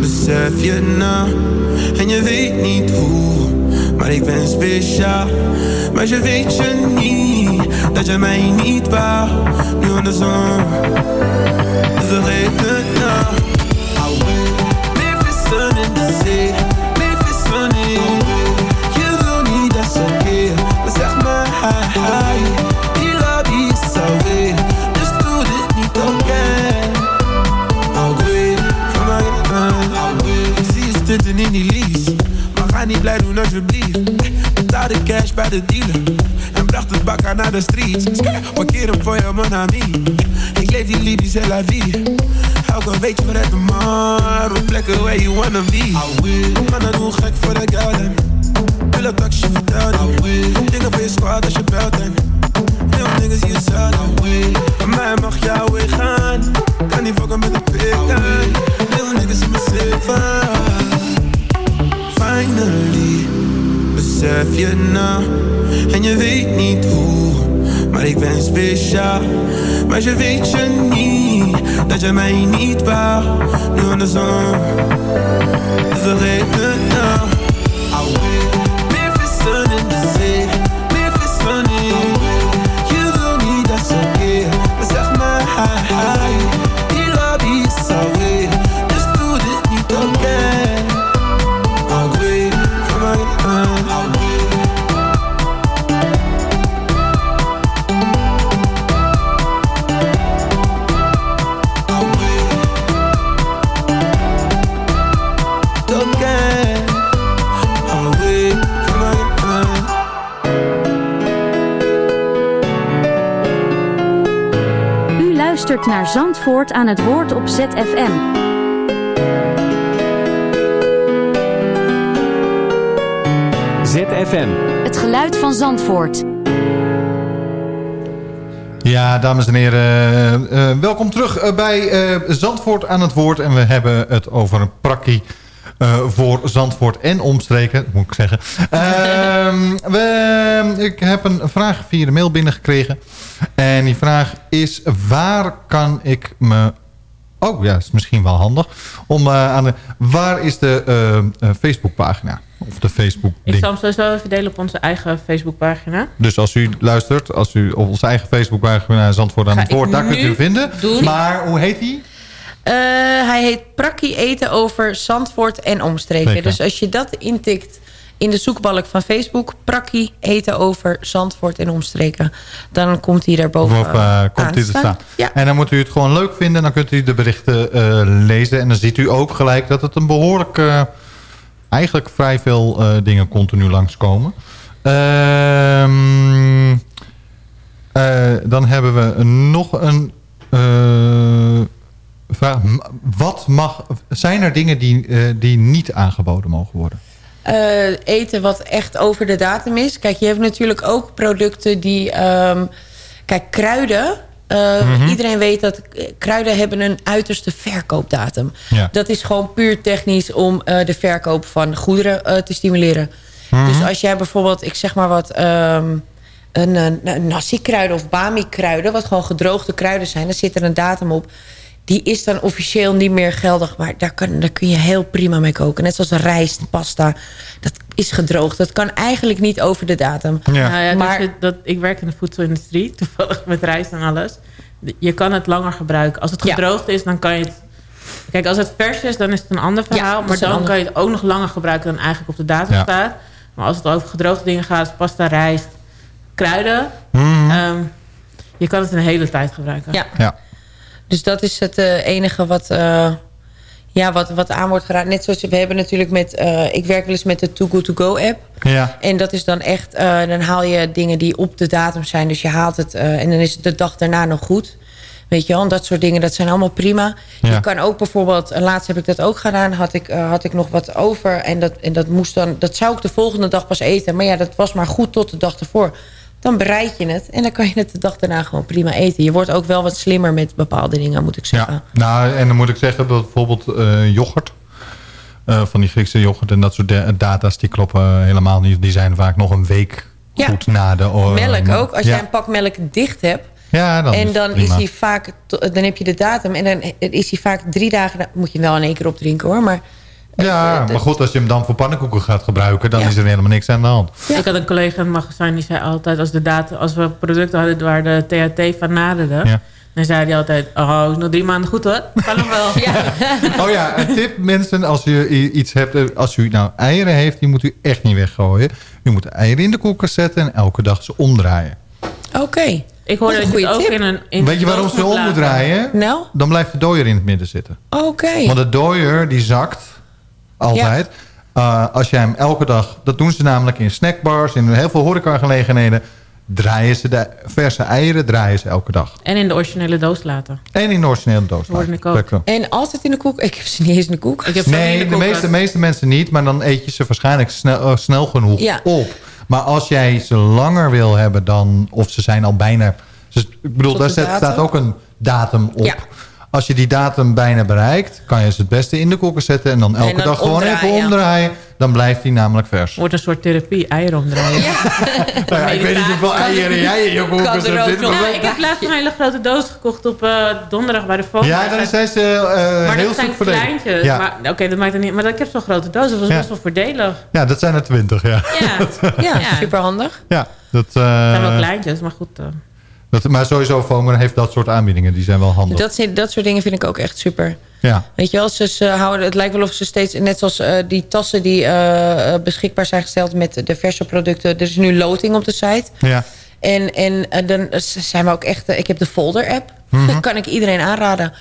Besef je nou. En je weet niet hoe, maar ik ben speciaal. Maar je weet je niet, dat je mij niet wou. Nu vergeet Maar blij doen alsjeblieft. Betaal de cash bij de dealer. En bracht het bakker naar de streets. Parkeer hem voor je mon ami. Ik leef die Libische la vie. Elke weetje vanuit de mar. Op plekken where you wanna be. Mannen doen gek voor de garden. Wil dat ik je vertelde. Dingen voor je squad als je belt en. Veel niggas hier zouden. Van mij mag jou weer gaan. Kan niet fokken met een pik Besef je nou. En je weet niet hoe. Maar ik ben speciaal. Maar je weet je niet. Dat je mij niet wou. Nu nou. Naar Zandvoort aan het woord op ZFM. ZFM. Het geluid van Zandvoort. Ja, dames en heren, eh, eh, welkom terug eh, bij eh, Zandvoort aan het woord. En we hebben het over een prakkie eh, voor Zandvoort en omstreken, moet ik zeggen. Ehm, we, ik heb een vraag via de mail binnengekregen. En die vraag is, waar kan ik me... Oh ja, is misschien wel handig. Om, eh, aan de, waar is de eh, eh, Facebookpagina? Of de Facebook Ik zal hem sowieso even delen op onze eigen Facebookpagina. dus als u luistert, als u op onze eigen Facebookpagina Zandvoort aan Ga het woord, daar kunt u hem vinden. doen. Maar hoe heet hij? Hij heet Prakkie eten over Zandvoort en omstreken. Zeker. Dus als je dat intikt in de zoekbalk van Facebook... Prakkie eten over Zandvoort en omstreken... dan komt hij daarboven Of eh, komt hij te staan? Ja. En dan moet u het gewoon leuk vinden. Dan kunt u de berichten eh, lezen. En dan ziet u ook gelijk dat het een behoorlijk... eh, eigenlijk vrij veel eh, dingen continu langskomen. Ehm eh, dan hebben we nog een vraag. Wat mag, zijn er dingen die, die niet aangeboden mogen worden? Eh, eten wat echt over de datum is. Kijk, je hebt natuurlijk ook producten die... ehm, kijk, kruiden... eh, Mhm. Iedereen weet dat kruiden hebben een uiterste verkoopdatum. Ja. Dat is gewoon puur technisch om eh, de verkoop van goederen te stimuleren. Mhm. Dus als jij bijvoorbeeld, ik zeg maar wat... een, een, een nasi-kruiden of bami-kruiden... wat gewoon gedroogde kruiden zijn, daar zit er een datum op... die is dan officieel niet meer geldig... maar daar, kan, daar kun je heel prima mee koken. Net zoals rijst, pasta, dat is gedroogd. Dat kan eigenlijk niet over de datum. Nou ja, maar dus het- dat, ik werk in de voedselindustrie, toevallig met rijst en alles. Je kan het langer gebruiken. Als het Ja. gedroogd is, dan kan je het... Kijk, als het vers is, dan is het een ander verhaal. maar dan ander- kan je het ook nog langer gebruiken dan eigenlijk op de datum Ja. staat. Maar als het over gedroogde dingen gaat, pasta, rijst, kruiden... Mhm. ehm, je kan het een hele tijd gebruiken. Ja. Dus dat is het eh, enige wat, eh, ja, wat, wat aan wordt geraakt. Net zoals we hebben natuurlijk met... eh, ik werk wel eens met de Too Good To Go app. Ja. En dat is dan echt... dan haal je dingen die op de datum zijn. Dus je haalt het en dan is het de dag daarna nog goed. Weet je wel, dat soort dingen, dat zijn allemaal prima. Ja. Je kan ook bijvoorbeeld... Laatst heb ik dat ook gedaan. Had ik, had ik nog wat over. En, dat, en dat, moest dan, dat zou ik de volgende dag pas eten. Maar ja, dat was maar goed tot de dag ervoor. Dan bereid je het. En dan kan je het de dag daarna gewoon prima eten. Je wordt ook wel wat slimmer met bepaalde dingen, moet ik zeggen. Ja, nou, en dan moet ik zeggen dat bijvoorbeeld eh, yoghurt... eh, van die Griekse yoghurt en dat soort da- data's... die kloppen helemaal niet. Die zijn vaak nog een week Ja. goed na de... oh, Melk ook. Als ja. jij een pak melk dicht hebt... Ja, dan en dan is hij vaak... Dan heb je de datum. En dan is hij vaak drie dagen... Moet je wel in één keer opdrinken hoor. Maar Ja, maar goed, als je hem dan voor pannenkoeken gaat gebruiken... dan is er helemaal niks aan de hand. Ik had een collega in het magazijn die zei altijd... als, de data, als we producten hadden waar de THT van naderde... Ja. dan zei hij altijd... oh, is nog drie maanden goed hoor. Kan wel. Oh ja, een tip mensen, als u iets hebt... eh, als u nou eieren heeft, die moet u echt niet weggooien. U moet de eieren in de koelkast zetten en elke dag ze omdraaien. Oké. Ik hoor Dat je ook tip. in een... In Weet je waarom ze om moet draaien? Nou? Dan blijft de dooier in het midden zitten. Oké. Want de dooier die zakt Altijd. Eh, als jij hem elke dag... Dat doen ze namelijk in snackbars, in heel veel horecagelegenheden. Draaien ze de verse eieren draaien ze elke dag. En in de originele doos laten. En in de originele doos. Hoorde ik ook. Lekker. En altijd in de koek? Ik heb ze niet eens in de koek. Ik heb ze niet in Nee, de de koelkast. meeste, meeste mensen niet. Maar dan eet je ze waarschijnlijk snel, eh, snel genoeg Ja. op. Maar als jij ze langer wil hebben dan... Of ze zijn al bijna... Dus, ik bedoel, Tot daar de staat, ook een datum op. Ja. Als je die datum bijna bereikt... kan je ze het beste in de koeken zetten... en dan elke dan dag gewoon even omdraaien. Dan blijft die namelijk vers. Wordt een soort therapie, eieren omdraaien. Nou ja, ik weet niet hoeveel eieren jij in je koeken ook zitten, ik heb laatst een hele grote doos gekocht op eh, donderdag bij de Vogel. Ja, dan zijn ze eh, maar heel dat zijn goed verdedigd. kleintjes. Ja. Oké, dat maakt het niet. Maar ik heb zo'n grote doos. Dat was Ja. best wel voordelig. ja, dat zijn er twintig, ja. Ja, Ja, Ja. super handig. ja dat, eh, het zijn wel kleintjes, maar goed. Dat, maar sowieso, Vomer heeft dat soort aanbiedingen. Die zijn wel handig. Dat, dat soort dingen vind ik ook echt super. ja. Weet je wel, ze, ze houden, het lijkt wel of ze steeds, net zoals eh, die tassen die eh, beschikbaar zijn gesteld met de verse producten. Er is nu loting op de site. Ja. En, en eh, dan zijn we ook echt, ik heb de folder app. Dat kan ik iedereen aanraden.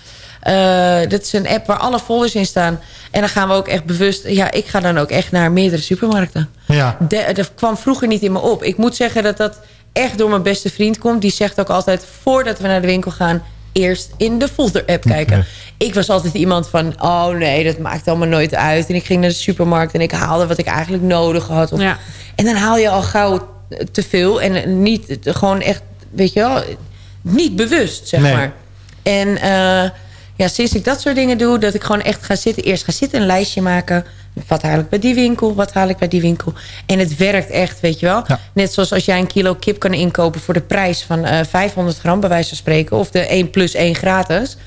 Dat is een app waar alle folders in staan. En dan gaan we ook echt bewust, ja, ik ga dan ook echt naar meerdere supermarkten. Ja. De- dat kwam vroeger niet in me op. Ik moet zeggen dat dat echt door mijn beste vriend komt. Die zegt ook altijd, voordat we naar de winkel gaan... eerst in de folder-app kijken. Ik was altijd iemand van, oh nee, dat maakt allemaal nooit uit. En ik ging naar de supermarkt en ik haalde wat ik eigenlijk nodig had. Of- Ja. En dan haal je al gauw te veel. En niet, gewoon echt, weet je wel, niet bewust, zeg Nee. maar. En eh, ja, sinds ik dat soort dingen doe, dat ik gewoon echt ga zitten. Eerst ga zitten, een lijstje maken. Wat haal ik bij die winkel? Wat haal ik bij die winkel? En het werkt echt, weet je wel. Ja. Net zoals als jij een kilo kip kan inkopen voor de prijs van eh 500 gram, bij wijze van spreken. Of de 1 plus 1 gratis.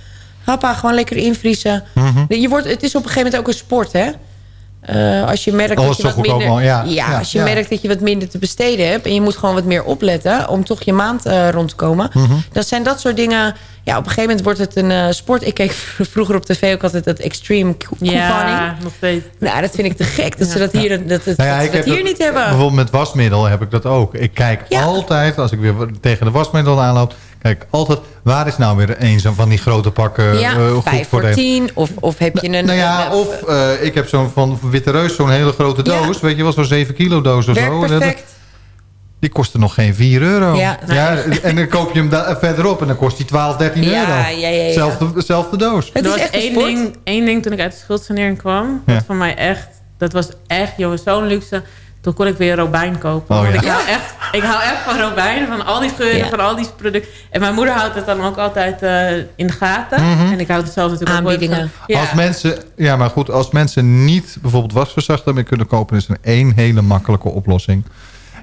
Hoppa, gewoon lekker invriezen. Mhm. je wordt, het is op een gegeven moment ook een sport, hè? Eh, als je merkt Alles dat je wat minder, ja. Ja, als je ja. merkt dat je wat minder te besteden hebt en je moet gewoon wat meer opletten om toch je maand eh, rond te komen. Mhm. Dat zijn dat soort dingen. Ja, op een gegeven moment wordt het een eh, sport. Ik keek vroeger op tv ook altijd dat extreme co- couponing. Ja, nog steeds. Nou, dat vind ik te gek dat ze dat hier, dat, dat, Nou ja, dat dat heb hier dat- niet hebben. Bijvoorbeeld met wasmiddel heb ik dat ook. Ik kijk Ja. altijd, als ik weer tegen de wasmiddel aanloop... kijk altijd, waar is nou weer een van die grote pakken ja, eh, goed vijf voor voordelig? tien. Of, of heb je een... Nou ja, een- of eh, ik heb zo'n van Witte Reus, zo'n hele grote Ja. doos. Weet je wel, zo'n 7 kilo doos of Werkt zo. Dat- perfect. Die kostte nog geen 4 euro. Ja. en dan koop je hem verderop en dan kost die 12, 13 Ja, euro. ja, ja, ja. Zelfde, zelfde doos. Het er is was echt een één sport. ding, één ding toen ik uit de schuldsanering kwam. Ja. Dat voor mij echt... Dat was echt, jongens, zo'n luxe. Toen kon ik weer Robijn kopen. Oh, Want ja. ik, hou echt, ik hou echt van Robijn. Van al die geuren, Ja. van al die producten. En mijn moeder houdt het dan ook altijd eh, in de gaten. Mhm. En ik houd het zelf natuurlijk ook Aanbiedingen. van- Ja. Als mensen, ja, maar goed, als mensen niet bijvoorbeeld wasverzachter meer kunnen kopen, is er één hele makkelijke oplossing.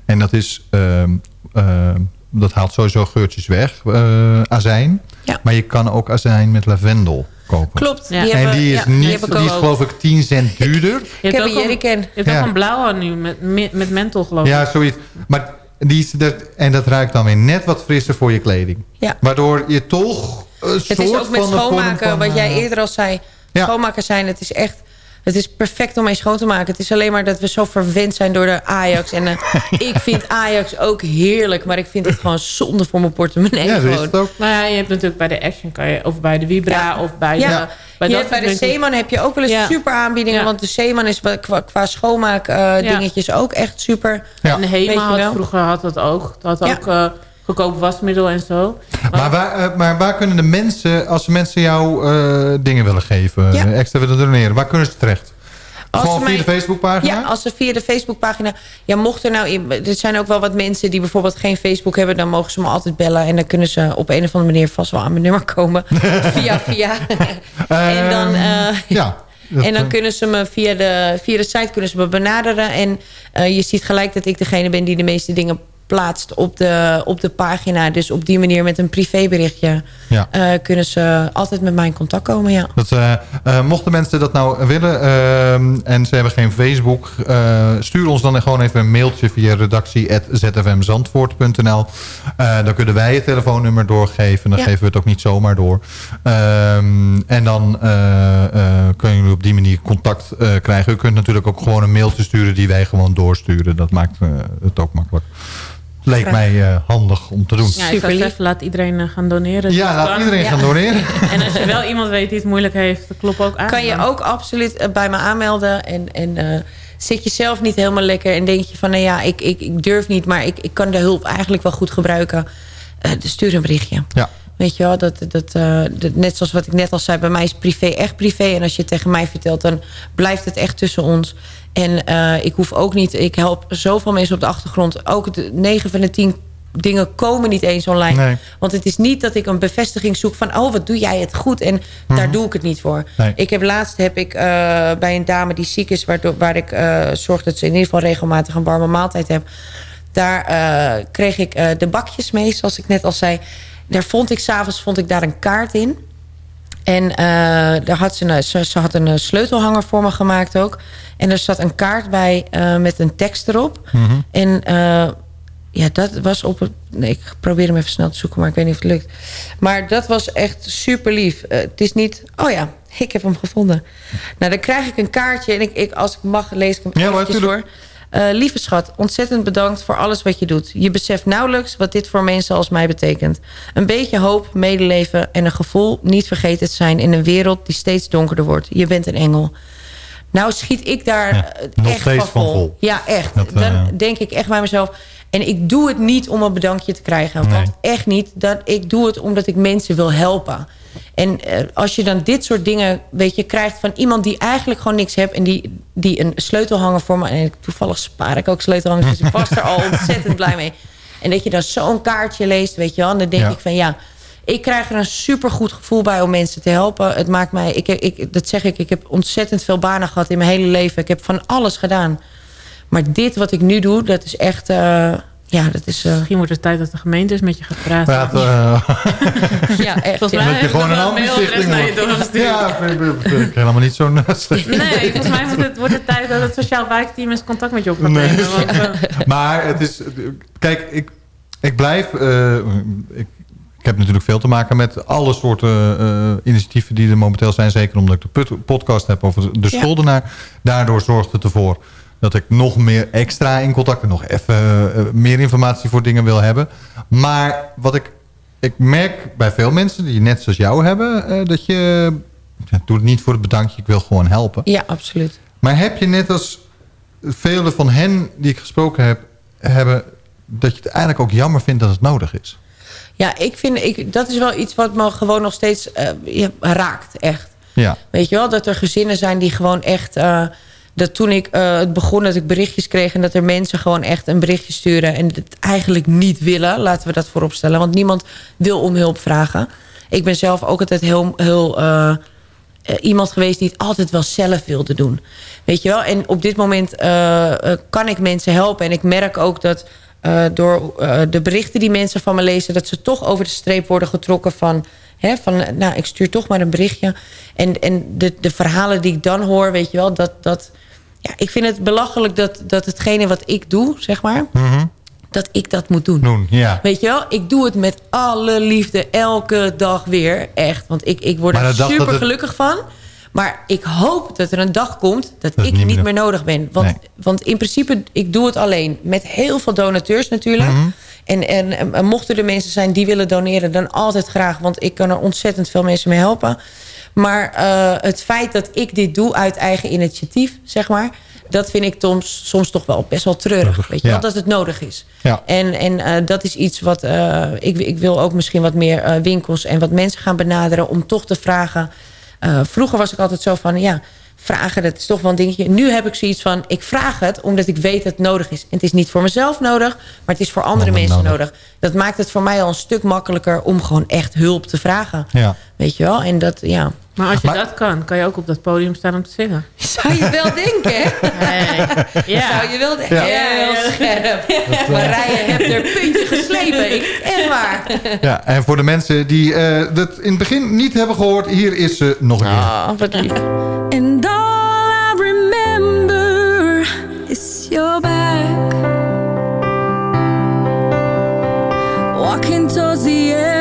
En dat is, ehm, ehm, dat haalt sowieso geurtjes weg, eh, azijn. Ja. Maar je kan ook azijn met lavendel kopen. Klopt. Ja. Die en hebben- die is, ja, niet, die is geloof ik 10 cent duurder. Je Ik hebt heb ook een jerrycan. Je hebt Ja. ook een blauwe nu met, met, menthol geloof ik. Ja, zoiets. Maar die is, dat, en dat ruikt dan weer net wat frisser voor je kleding. Ja. Waardoor je toch een Het soort is ook met van schoonmaken, van, wat jij eh, eerder al zei. Ja. Schoonmaken zijn, het is echt... Het is perfect om mee schoon te maken. Het is alleen maar dat we zo verwend zijn door de Ajax. En eh, ik vind Ajax ook heerlijk. Maar ik vind het gewoon zonde voor mijn portemonnee. Ja, dat is gewoon. het ook. Nou ja, je hebt natuurlijk bij de Action, kan je, of bij de Vibra, Ja. of bij Ja. de... Bij Je dat bij de. Zeeman heb je ook wel eens Ja. super aanbiedingen. Ja. Want de Zeeman is qua, qua schoonmaak eh, Ja. dingetjes ook echt super. Ja. En de HEMA had vroeger had dat ook. Dat had Ja. ook eh, goedkoop wasmiddel en zo. Maar waar, eh, maar waar kunnen de mensen, als mensen jou eh, dingen willen geven, Ja. eh, extra willen doneren, waar kunnen ze terecht? Als Gewoon ze via de Facebookpagina? Ja, als ze via de Facebookpagina... Ja, mocht er nou... in- Er zijn ook wel wat mensen die bijvoorbeeld geen Facebook hebben... dan mogen ze me altijd bellen. En dan kunnen ze op een of andere manier vast wel aan mijn nummer komen. via, via. en dan... ja. dat, en dan kunnen ze me via de, via de site kunnen ze me benaderen. En je ziet gelijk dat ik degene ben die de meeste dingen plaatst op de, op de pagina. Dus op die manier met een privéberichtje Ja. eh, kunnen ze altijd met mij in contact komen. Ja. Dat, eh, eh, mochten mensen dat nou willen eh, en ze hebben geen Facebook... stuur ons dan gewoon even een mailtje via redactie.zfmzandvoort.nl. Dan kunnen wij het telefoonnummer doorgeven. Dan Ja. geven we het ook niet zomaar door. Ehm, en dan kunnen jullie op die manier contact krijgen. U kunt natuurlijk ook gewoon een mailtje sturen... die wij gewoon doorsturen. Dat maakt het ook makkelijk. Leek Graag. mij eh, handig om te doen. Ja, ik zou zeggen, laat iedereen eh, gaan doneren. Ja, laat dan- iedereen gaan doneren. En als je wel iemand weet die het moeilijk heeft, klop ook aan. kan je ook absoluut eh, bij me aanmelden. En, en eh, zit je zelf niet helemaal lekker en denk je van... nou ja, ik, ik, ik durf niet, maar ik, ik kan de hulp eigenlijk wel goed gebruiken. Eh, dus stuur een berichtje. Ja. Weet je wel, dat, dat, eh, dat, net zoals wat ik net al zei... bij mij is privé echt privé. En als je het tegen mij vertelt, dan blijft het echt tussen ons. En eh, ik hoef ook niet... Ik help zoveel mensen op de achtergrond. Ook de 9 van de 10 dingen komen niet eens online. Nee. Want het is niet dat ik een bevestiging zoek van... oh, wat doe jij het goed? En daar doe ik het niet voor. Nee. Ik heb laatst heb ik eh, bij een dame die ziek is... Waardoor, waar ik eh, zorg dat ze in ieder geval regelmatig een warme maaltijd heb. Daar kreeg ik de bakjes mee, zoals ik net al zei. Daar vond ik s'avonds vond ik daar een kaart in. En eh, daar had ze, een, ze, ze had een eh, sleutelhanger voor me gemaakt ook. En er zat een kaart bij eh, met een tekst erop. En eh, ja, dat was op het... Nee, ik probeer hem even snel te zoeken, maar ik weet niet of het lukt. Maar dat was echt super lief. Het is niet... Oh ja, ik heb hem gevonden. Nou, dan krijg ik een kaartje. En ik, ik, als ik mag, lees ik hem Ja, hoor, Eh, lieve schat, ontzettend bedankt voor alles wat je doet. Je beseft nauwelijks wat dit voor mensen als mij betekent. Een beetje hoop, medeleven en een gevoel niet vergeten te zijn... in een wereld die steeds donkerder wordt. Je bent een engel. Nou schiet ik daar Ja, eh, nog echt van van vol. vol. Ja, echt. Dat, eh, Dan denk ik echt bij mezelf... En ik doe het niet om een bedankje te krijgen. Nee. Want echt niet. Dat, ik doe het omdat ik mensen wil helpen. En eh, als je dan dit soort dingen weet je, krijgt van iemand die eigenlijk gewoon niks heeft... en die, die een sleutelhanger voor me... en toevallig spaar ik ook sleutelhangers... dus ik was er al ontzettend blij mee. En dat je dan zo'n kaartje leest, weet je wel... en dan denk Ja. ik van ja... Ik krijg er een supergoed gevoel bij om mensen te helpen. Het maakt mij, ik, ik, dat zeg ik, ik heb ontzettend veel banen gehad in mijn hele leven. Ik heb van alles gedaan. Maar dit wat ik nu doe, dat is echt... eh, ja, dat is... eh, Misschien wordt het tijd dat de gemeente eens met je gaat praten. Praat, eh, ja, echt. Volgens mij dat je gewoon een wordt. doorgestuurd. Ja, vind ik- vind ik helemaal niet zo'n eh, slecht. Nee, volgens mij wordt het, wordt het tijd dat het sociaal wijkteam eens contact met je op gaat Nee. nemen. Want, Maar het is... Kijk, ik, ik blijf... eh, ik, ik heb natuurlijk veel te maken met alle soorten eh, initiatieven die er momenteel zijn. Zeker omdat ik de put- podcast heb over de Ja. schuldenaar. Daardoor zorgt het ervoor dat ik nog meer extra in contact... en nog even eh, meer informatie voor dingen wil hebben. Maar wat ik... Ik merk bij veel mensen die net zoals jou hebben... eh, dat je... Ja, doe het niet voor het bedankje, ik wil gewoon helpen. Ja, absoluut. Maar heb je net als vele van hen die ik gesproken heb... hebben dat je het eigenlijk ook jammer vindt dat het nodig is? Ja, ik vind, ik, dat is wel iets wat me gewoon nog steeds eh, raakt, echt. Ja. Weet je wel, dat er gezinnen zijn die gewoon echt... dat toen ik eh, het begon, dat ik berichtjes kreeg... en dat er mensen gewoon echt een berichtje sturen... en het eigenlijk niet willen, laten we dat voorop stellen. Want niemand wil om hulp vragen. Ik ben zelf ook altijd heel... heel eh, eh, iemand geweest die het altijd wel zelf wilde doen. Weet je wel? En op dit moment kan ik mensen helpen. En ik merk ook dat door de berichten die mensen van me lezen... dat ze toch over de streep worden getrokken van... Van nou, ik stuur toch maar een berichtje. En, en de, de verhalen die ik dan hoor, weet je wel... dat, dat ja, ik vind het belachelijk dat, dat hetgene wat ik doe, zeg maar... dat ik dat moet doen. Doen, ja. Weet je wel, ik doe het met alle liefde elke dag weer. Echt, want ik, ik word er super het- gelukkig van. Maar ik hoop dat er een dag komt dat, ik niet meer- meer nodig ben. Want, Nee. want in principe, ik doe het alleen. Met heel veel donateurs natuurlijk. Mhm. en, en, en mochten er mensen zijn die willen doneren, dan altijd graag. Want ik kan er ontzettend veel mensen mee helpen. Maar eh, het feit dat ik dit doe uit eigen initiatief, zeg maar... dat vind ik soms, soms toch wel best wel treurig. Weet je Ja. dat het nodig is. Ja. En, en eh, dat is iets wat... eh, ik, ik wil ook misschien wat meer winkels en wat mensen gaan benaderen... om toch te vragen... Vroeger was ik altijd zo van... ja, vragen, dat is toch wel een dingetje. Nu heb ik zoiets van... ik vraag het omdat ik weet dat het nodig is. En het is niet voor mezelf nodig... maar het is voor andere mensen nodig. nodig. Dat maakt het voor mij al een stuk makkelijker... om gewoon echt hulp te vragen. Ja. Weet je wel? En dat, ja... maar als je Maar- dat kan, kan je ook op dat podium staan om te zingen. Zou je wel denken, hè? Ja. Zou je wel denken. Ja. Heel scherp. Marije hebt er puntje geslepen. Ik, echt waar. ja. En voor de mensen die eh, dat in het begin niet hebben gehoord... hier is ze nog een keer. Ah, wat lief. All Walking towards the airport,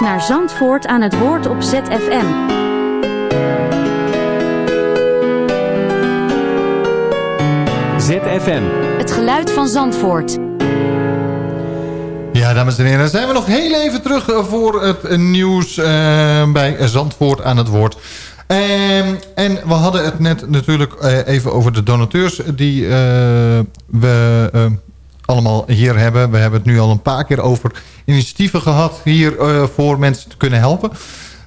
luistert naar Zandvoort aan het woord op ZFM. ZFM. Het geluid van Zandvoort. Ja, dames en heren, dan zijn we nog heel even terug eh, voor het eh, nieuws eh, bij Zandvoort aan het woord. Ehm, en we hadden het net natuurlijk eh, even over de donateurs die eh, we allemaal hier hebben. We hebben het nu al een paar keer over initiatieven gehad hier eh, voor mensen te kunnen helpen.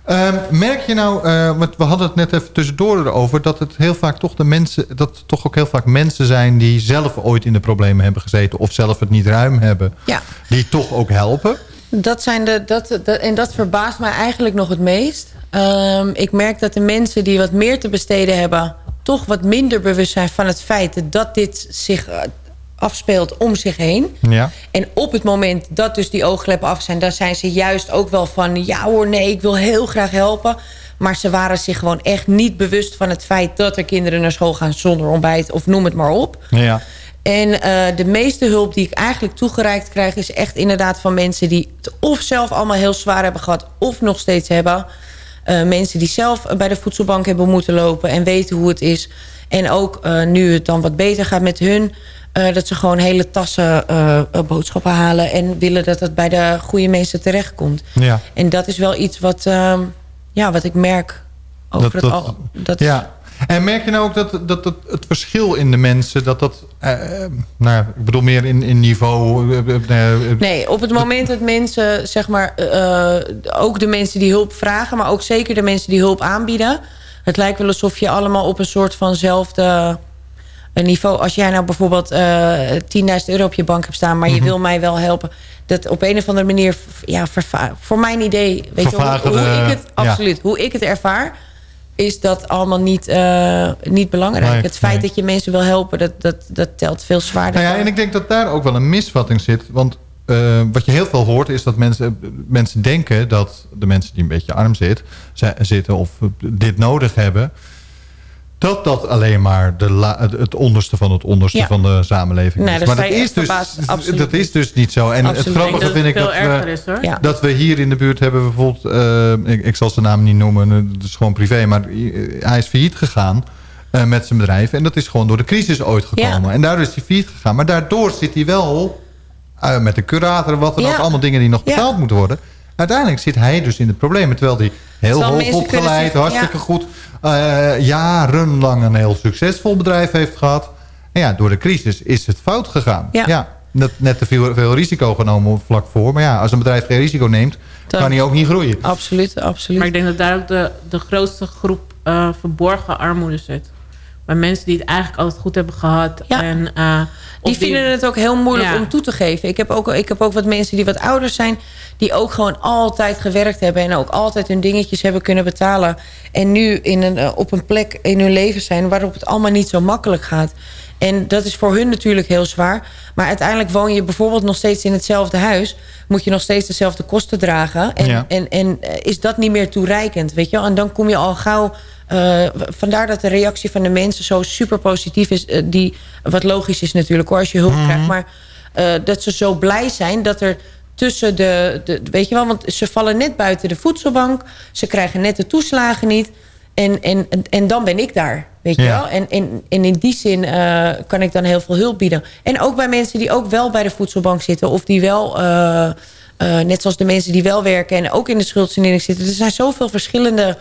Ehm, merk je nou, eh, want we hadden het net even tussendoor erover... dat het heel vaak toch de mensen, dat het toch ook heel vaak mensen zijn... die zelf ooit in de problemen hebben gezeten... of zelf het niet ruim hebben, Ja. die toch ook helpen? Dat zijn de, dat, dat, en dat verbaast mij eigenlijk nog het meest. Ehm, ik merk dat de mensen die wat meer te besteden hebben... toch wat minder bewust zijn van het feit dat dit zich eh, afspeelt om zich heen. Ja. En op het moment dat dus die oogkleppen af zijn... dan zijn ze juist ook wel van... ja hoor, nee, ik wil heel graag helpen. Maar ze waren zich gewoon echt niet bewust van het feit... dat er kinderen naar school gaan zonder ontbijt of noem het maar op. Ja. En eh, de meeste hulp die ik eigenlijk toegereikt krijg... is echt inderdaad van mensen die het of zelf allemaal heel zwaar hebben gehad... of nog steeds hebben. Eh, mensen die zelf bij de voedselbank hebben moeten lopen... en weten hoe het is. En ook eh, nu het dan wat beter gaat met hun... eh, dat ze gewoon hele tassen eh, eh, boodschappen halen... en willen dat het bij de goede mensen terechtkomt. Ja. En dat is wel iets wat, ehm, ja, wat ik merk over Dat- het al. Dat ja. En merk je nou ook dat, dat het, het verschil in de mensen... dat dat, nou, ik bedoel meer in, in niveau... Nee, op het moment dat mensen, zeg maar, ook de mensen die hulp vragen... maar ook zeker de mensen die hulp aanbieden... het lijkt wel alsof je allemaal op een soort vanzelfde eh, niveau... als jij nou bijvoorbeeld eh 10.000 euro op je bank hebt staan... maar je Mhm. wil mij wel helpen... dat op een of andere manier, ja, voor mijn idee... Weet je, hoe, hoe ik het, ja. absoluut, hoe ik het ervaar... is dat allemaal niet, eh, niet belangrijk. Nee, het feit nee. dat je mensen wil helpen... dat, dat, dat telt veel zwaarder. Nou ja, en ik denk dat daar ook wel een misvatting zit. Want eh, wat je heel veel hoort is dat mensen, mensen denken dat de mensen die een beetje arm zit, zi- zitten of dit nodig hebben... dat dat alleen maar de la- het- onderste van het onderste Ja. van de samenleving Nee, is. Maar dat is, dus, verbaasd. Dat is dus niet zo. En Absoluut. het grappige vind ik dat we, is, hoor. Ja. dat we hier in de buurt hebben bijvoorbeeld... eh, ik, ik zal zijn naam niet noemen, het is gewoon privé... maar eh, hij is failliet gegaan eh, met zijn bedrijf. En dat is gewoon door de crisis ooit gekomen. Ja. En daardoor is hij failliet gegaan. Maar daardoor zit hij wel met de curator... wat dan Ja. ook, allemaal dingen die nog betaald moeten worden. Uiteindelijk zit hij dus in de problemen. Terwijl hij heel hoog opgeleid, hartstikke ja. goed... eh, jarenlang een heel succesvol bedrijf heeft gehad. En ja, door de crisis is het fout gegaan. Ja. net, net te veel, veel risico genomen vlak voor. Maar ja, als een bedrijf geen risico neemt... Kan hij ook niet groeien. Absoluut, absoluut. Maar ik denk dat daar ook de, de grootste groep eh, verborgen armoede zit. Bij mensen die het eigenlijk altijd goed hebben gehad. En, uh, die vinden het ook heel moeilijk ja. om toe te geven. Ik heb, ook, ik heb ook wat mensen die wat ouder zijn... die ook gewoon altijd gewerkt hebben... en ook altijd hun dingetjes hebben kunnen betalen. En nu in een, op een plek in hun leven zijn... waarop het allemaal niet zo makkelijk gaat. En dat is voor hun natuurlijk heel zwaar. Maar uiteindelijk woon je bijvoorbeeld nog steeds in hetzelfde huis. Moet je nog steeds dezelfde kosten dragen. En, Ja. en, en is dat niet meer toereikend, weet je wel? En dan kom je al gauw... eh, vandaar dat de reactie van de mensen zo super positief is. eh, die, wat logisch is natuurlijk hoor, als je hulp krijgt. Maar eh, dat ze zo blij zijn dat er tussen de, de... Weet je wel, want ze vallen net buiten de voedselbank. Ze krijgen net de toeslagen niet. En, en, en, dan ben ik daar, weet je wel? En, en, en in die zin eh, kan ik dan heel veel hulp bieden. En ook bij mensen die ook wel bij de voedselbank zitten... of die wel, eh, eh, net zoals de mensen die wel werken... en ook in de schuldsanering zitten. Er zijn zoveel verschillende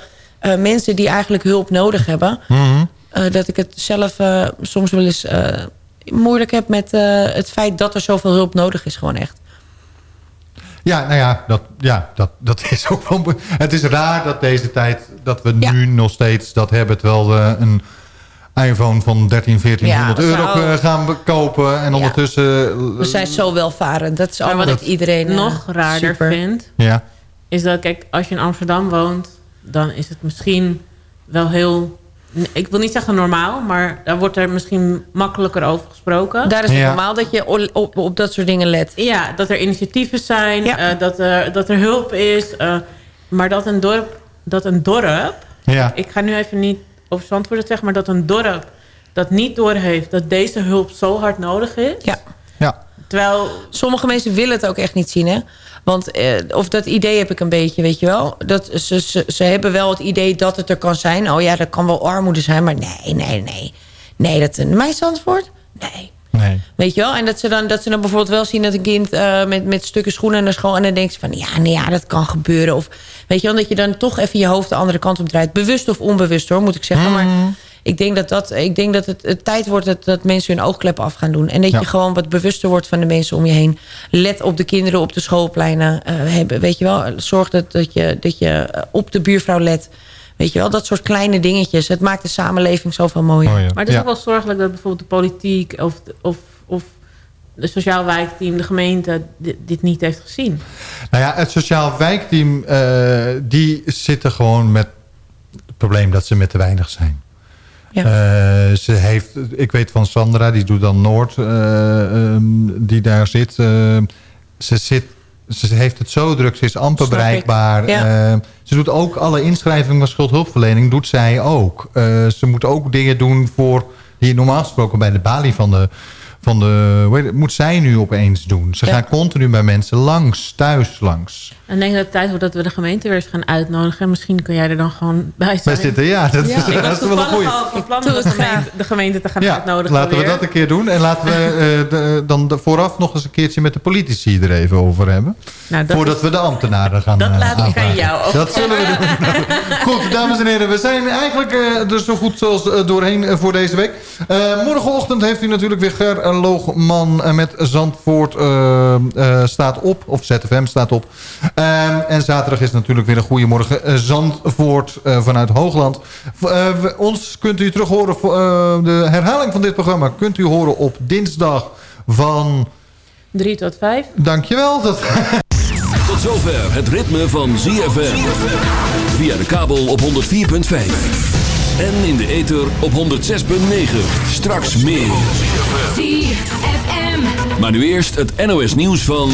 mensen die eigenlijk hulp nodig hebben... Mhm. dat ik het zelf soms wel eens moeilijk heb met het feit... dat er zoveel hulp nodig is, gewoon echt. Ja, nou ja, dat, ja dat, dat is ook wel... Het is raar dat deze tijd, dat we nu nog steeds dat hebben... terwijl we een iPhone van 13, 1400 Ja, euro eh, gaan kopen... en ondertussen... We zijn zo welvarend. Dat is allemaal wat dat iedereen... eh, nog raarder super. vind... Ja. is dat, kijk, als je in Amsterdam woont... dan is het misschien wel heel... Ik wil niet zeggen normaal, maar daar wordt er misschien makkelijker over gesproken. Daar is het normaal dat je o- op, op dat soort dingen let. Ja, dat er initiatieven zijn, eh, dat, er, dat er hulp is. eh, maar dat een dorp, dat een dorp Ja. ik ga nu even niet over Zandvoort het zeggen... maar dat een dorp dat niet doorheeft dat deze hulp zo hard nodig is... Ja. Terwijl... Sommige mensen willen het ook echt niet zien, hè? Want, eh, of dat idee heb ik een beetje, weet je wel. Dat ze, ze, ze hebben wel het idee dat het er kan zijn. Oh ja, dat kan wel armoede zijn, maar nee, nee, nee. Nee, dat een mijn Zandvoort? Nee. Nee. Weet je wel? En dat ze dan, dat ze dan bijvoorbeeld wel zien dat een kind eh, met, met stukken schoenen naar school... en dan denkt ze van, ja, nee, ja, dat kan gebeuren. Of weet je wel, dat je dan toch even je hoofd de andere kant op draait. Bewust of onbewust, hoor, moet ik zeggen. Maar ik denk dat, dat, ik denk dat het, het tijd wordt dat, dat mensen hun oogkleppen af gaan doen. En dat Ja. je gewoon wat bewuster wordt van de mensen om je heen. Let op de kinderen op de schoolpleinen. eh, hebben, weet je wel, zorg dat, dat, je, dat je eh, op de buurvrouw let. Weet je wel, dat soort kleine dingetjes. Het maakt de samenleving zoveel mooier. Oh, Maar het is ook wel zorgelijk dat bijvoorbeeld de politiek... of, of, of de sociaal wijkteam, de gemeente... dit, dit niet heeft gezien. Nou ja, het sociaal wijkteam, eh, die zitten gewoon met het probleem dat ze met te weinig zijn. Ja. Eh, ze heeft, ik weet van Sandra, die doet dan Noord, eh, ehm, die daar zit. eh, ze zit. Ze heeft het zo druk, ze is amper Snap bereikbaar. Ja. Ze doet ook alle inschrijvingen van schuldhulpverlening, doet zij ook. Ze moet ook dingen doen voor, die normaal gesproken bij de balie van de, van de moet zij nu opeens doen. Ze Ja. gaan continu bij mensen langs, thuis langs. En ik denk dat het tijd wordt dat we de gemeente weer eens gaan uitnodigen. En misschien kun jij er dan gewoon bij zijn. Wij zitten, ja, dat is, dat wel een toevallig goeie. al van plan om de gemeente, de gemeente te gaan Ja, uitnodigen. laten we dat een keer doen. En laten we eh, de- dan de- vooraf nog eens een keertje met de politici er even over hebben. Nou, dat Voordat is- we de ambtenaren gaan Dat eh, laat ik aan jou over. Dat zullen we doen. Goed, dames en heren. We zijn eigenlijk eh, dus zo goed zoals doorheen voor deze week. Eh, morgenochtend heeft u natuurlijk weer Ger Loogman met Zandvoort staat op. Of ZFM staat op. Ehm, en zaterdag is natuurlijk weer een goede morgen eh, Zandvoort eh, vanuit Hoogland. Eh, ons kunt u terug horen. eh, de herhaling van dit programma kunt u horen op dinsdag van... 3 tot 5. Dankjewel. Dat... Tot zover het ritme van ZFM. Via de kabel op 104.5. En in de ether op 106.9. Straks meer. Maar nu eerst het NOS nieuws van...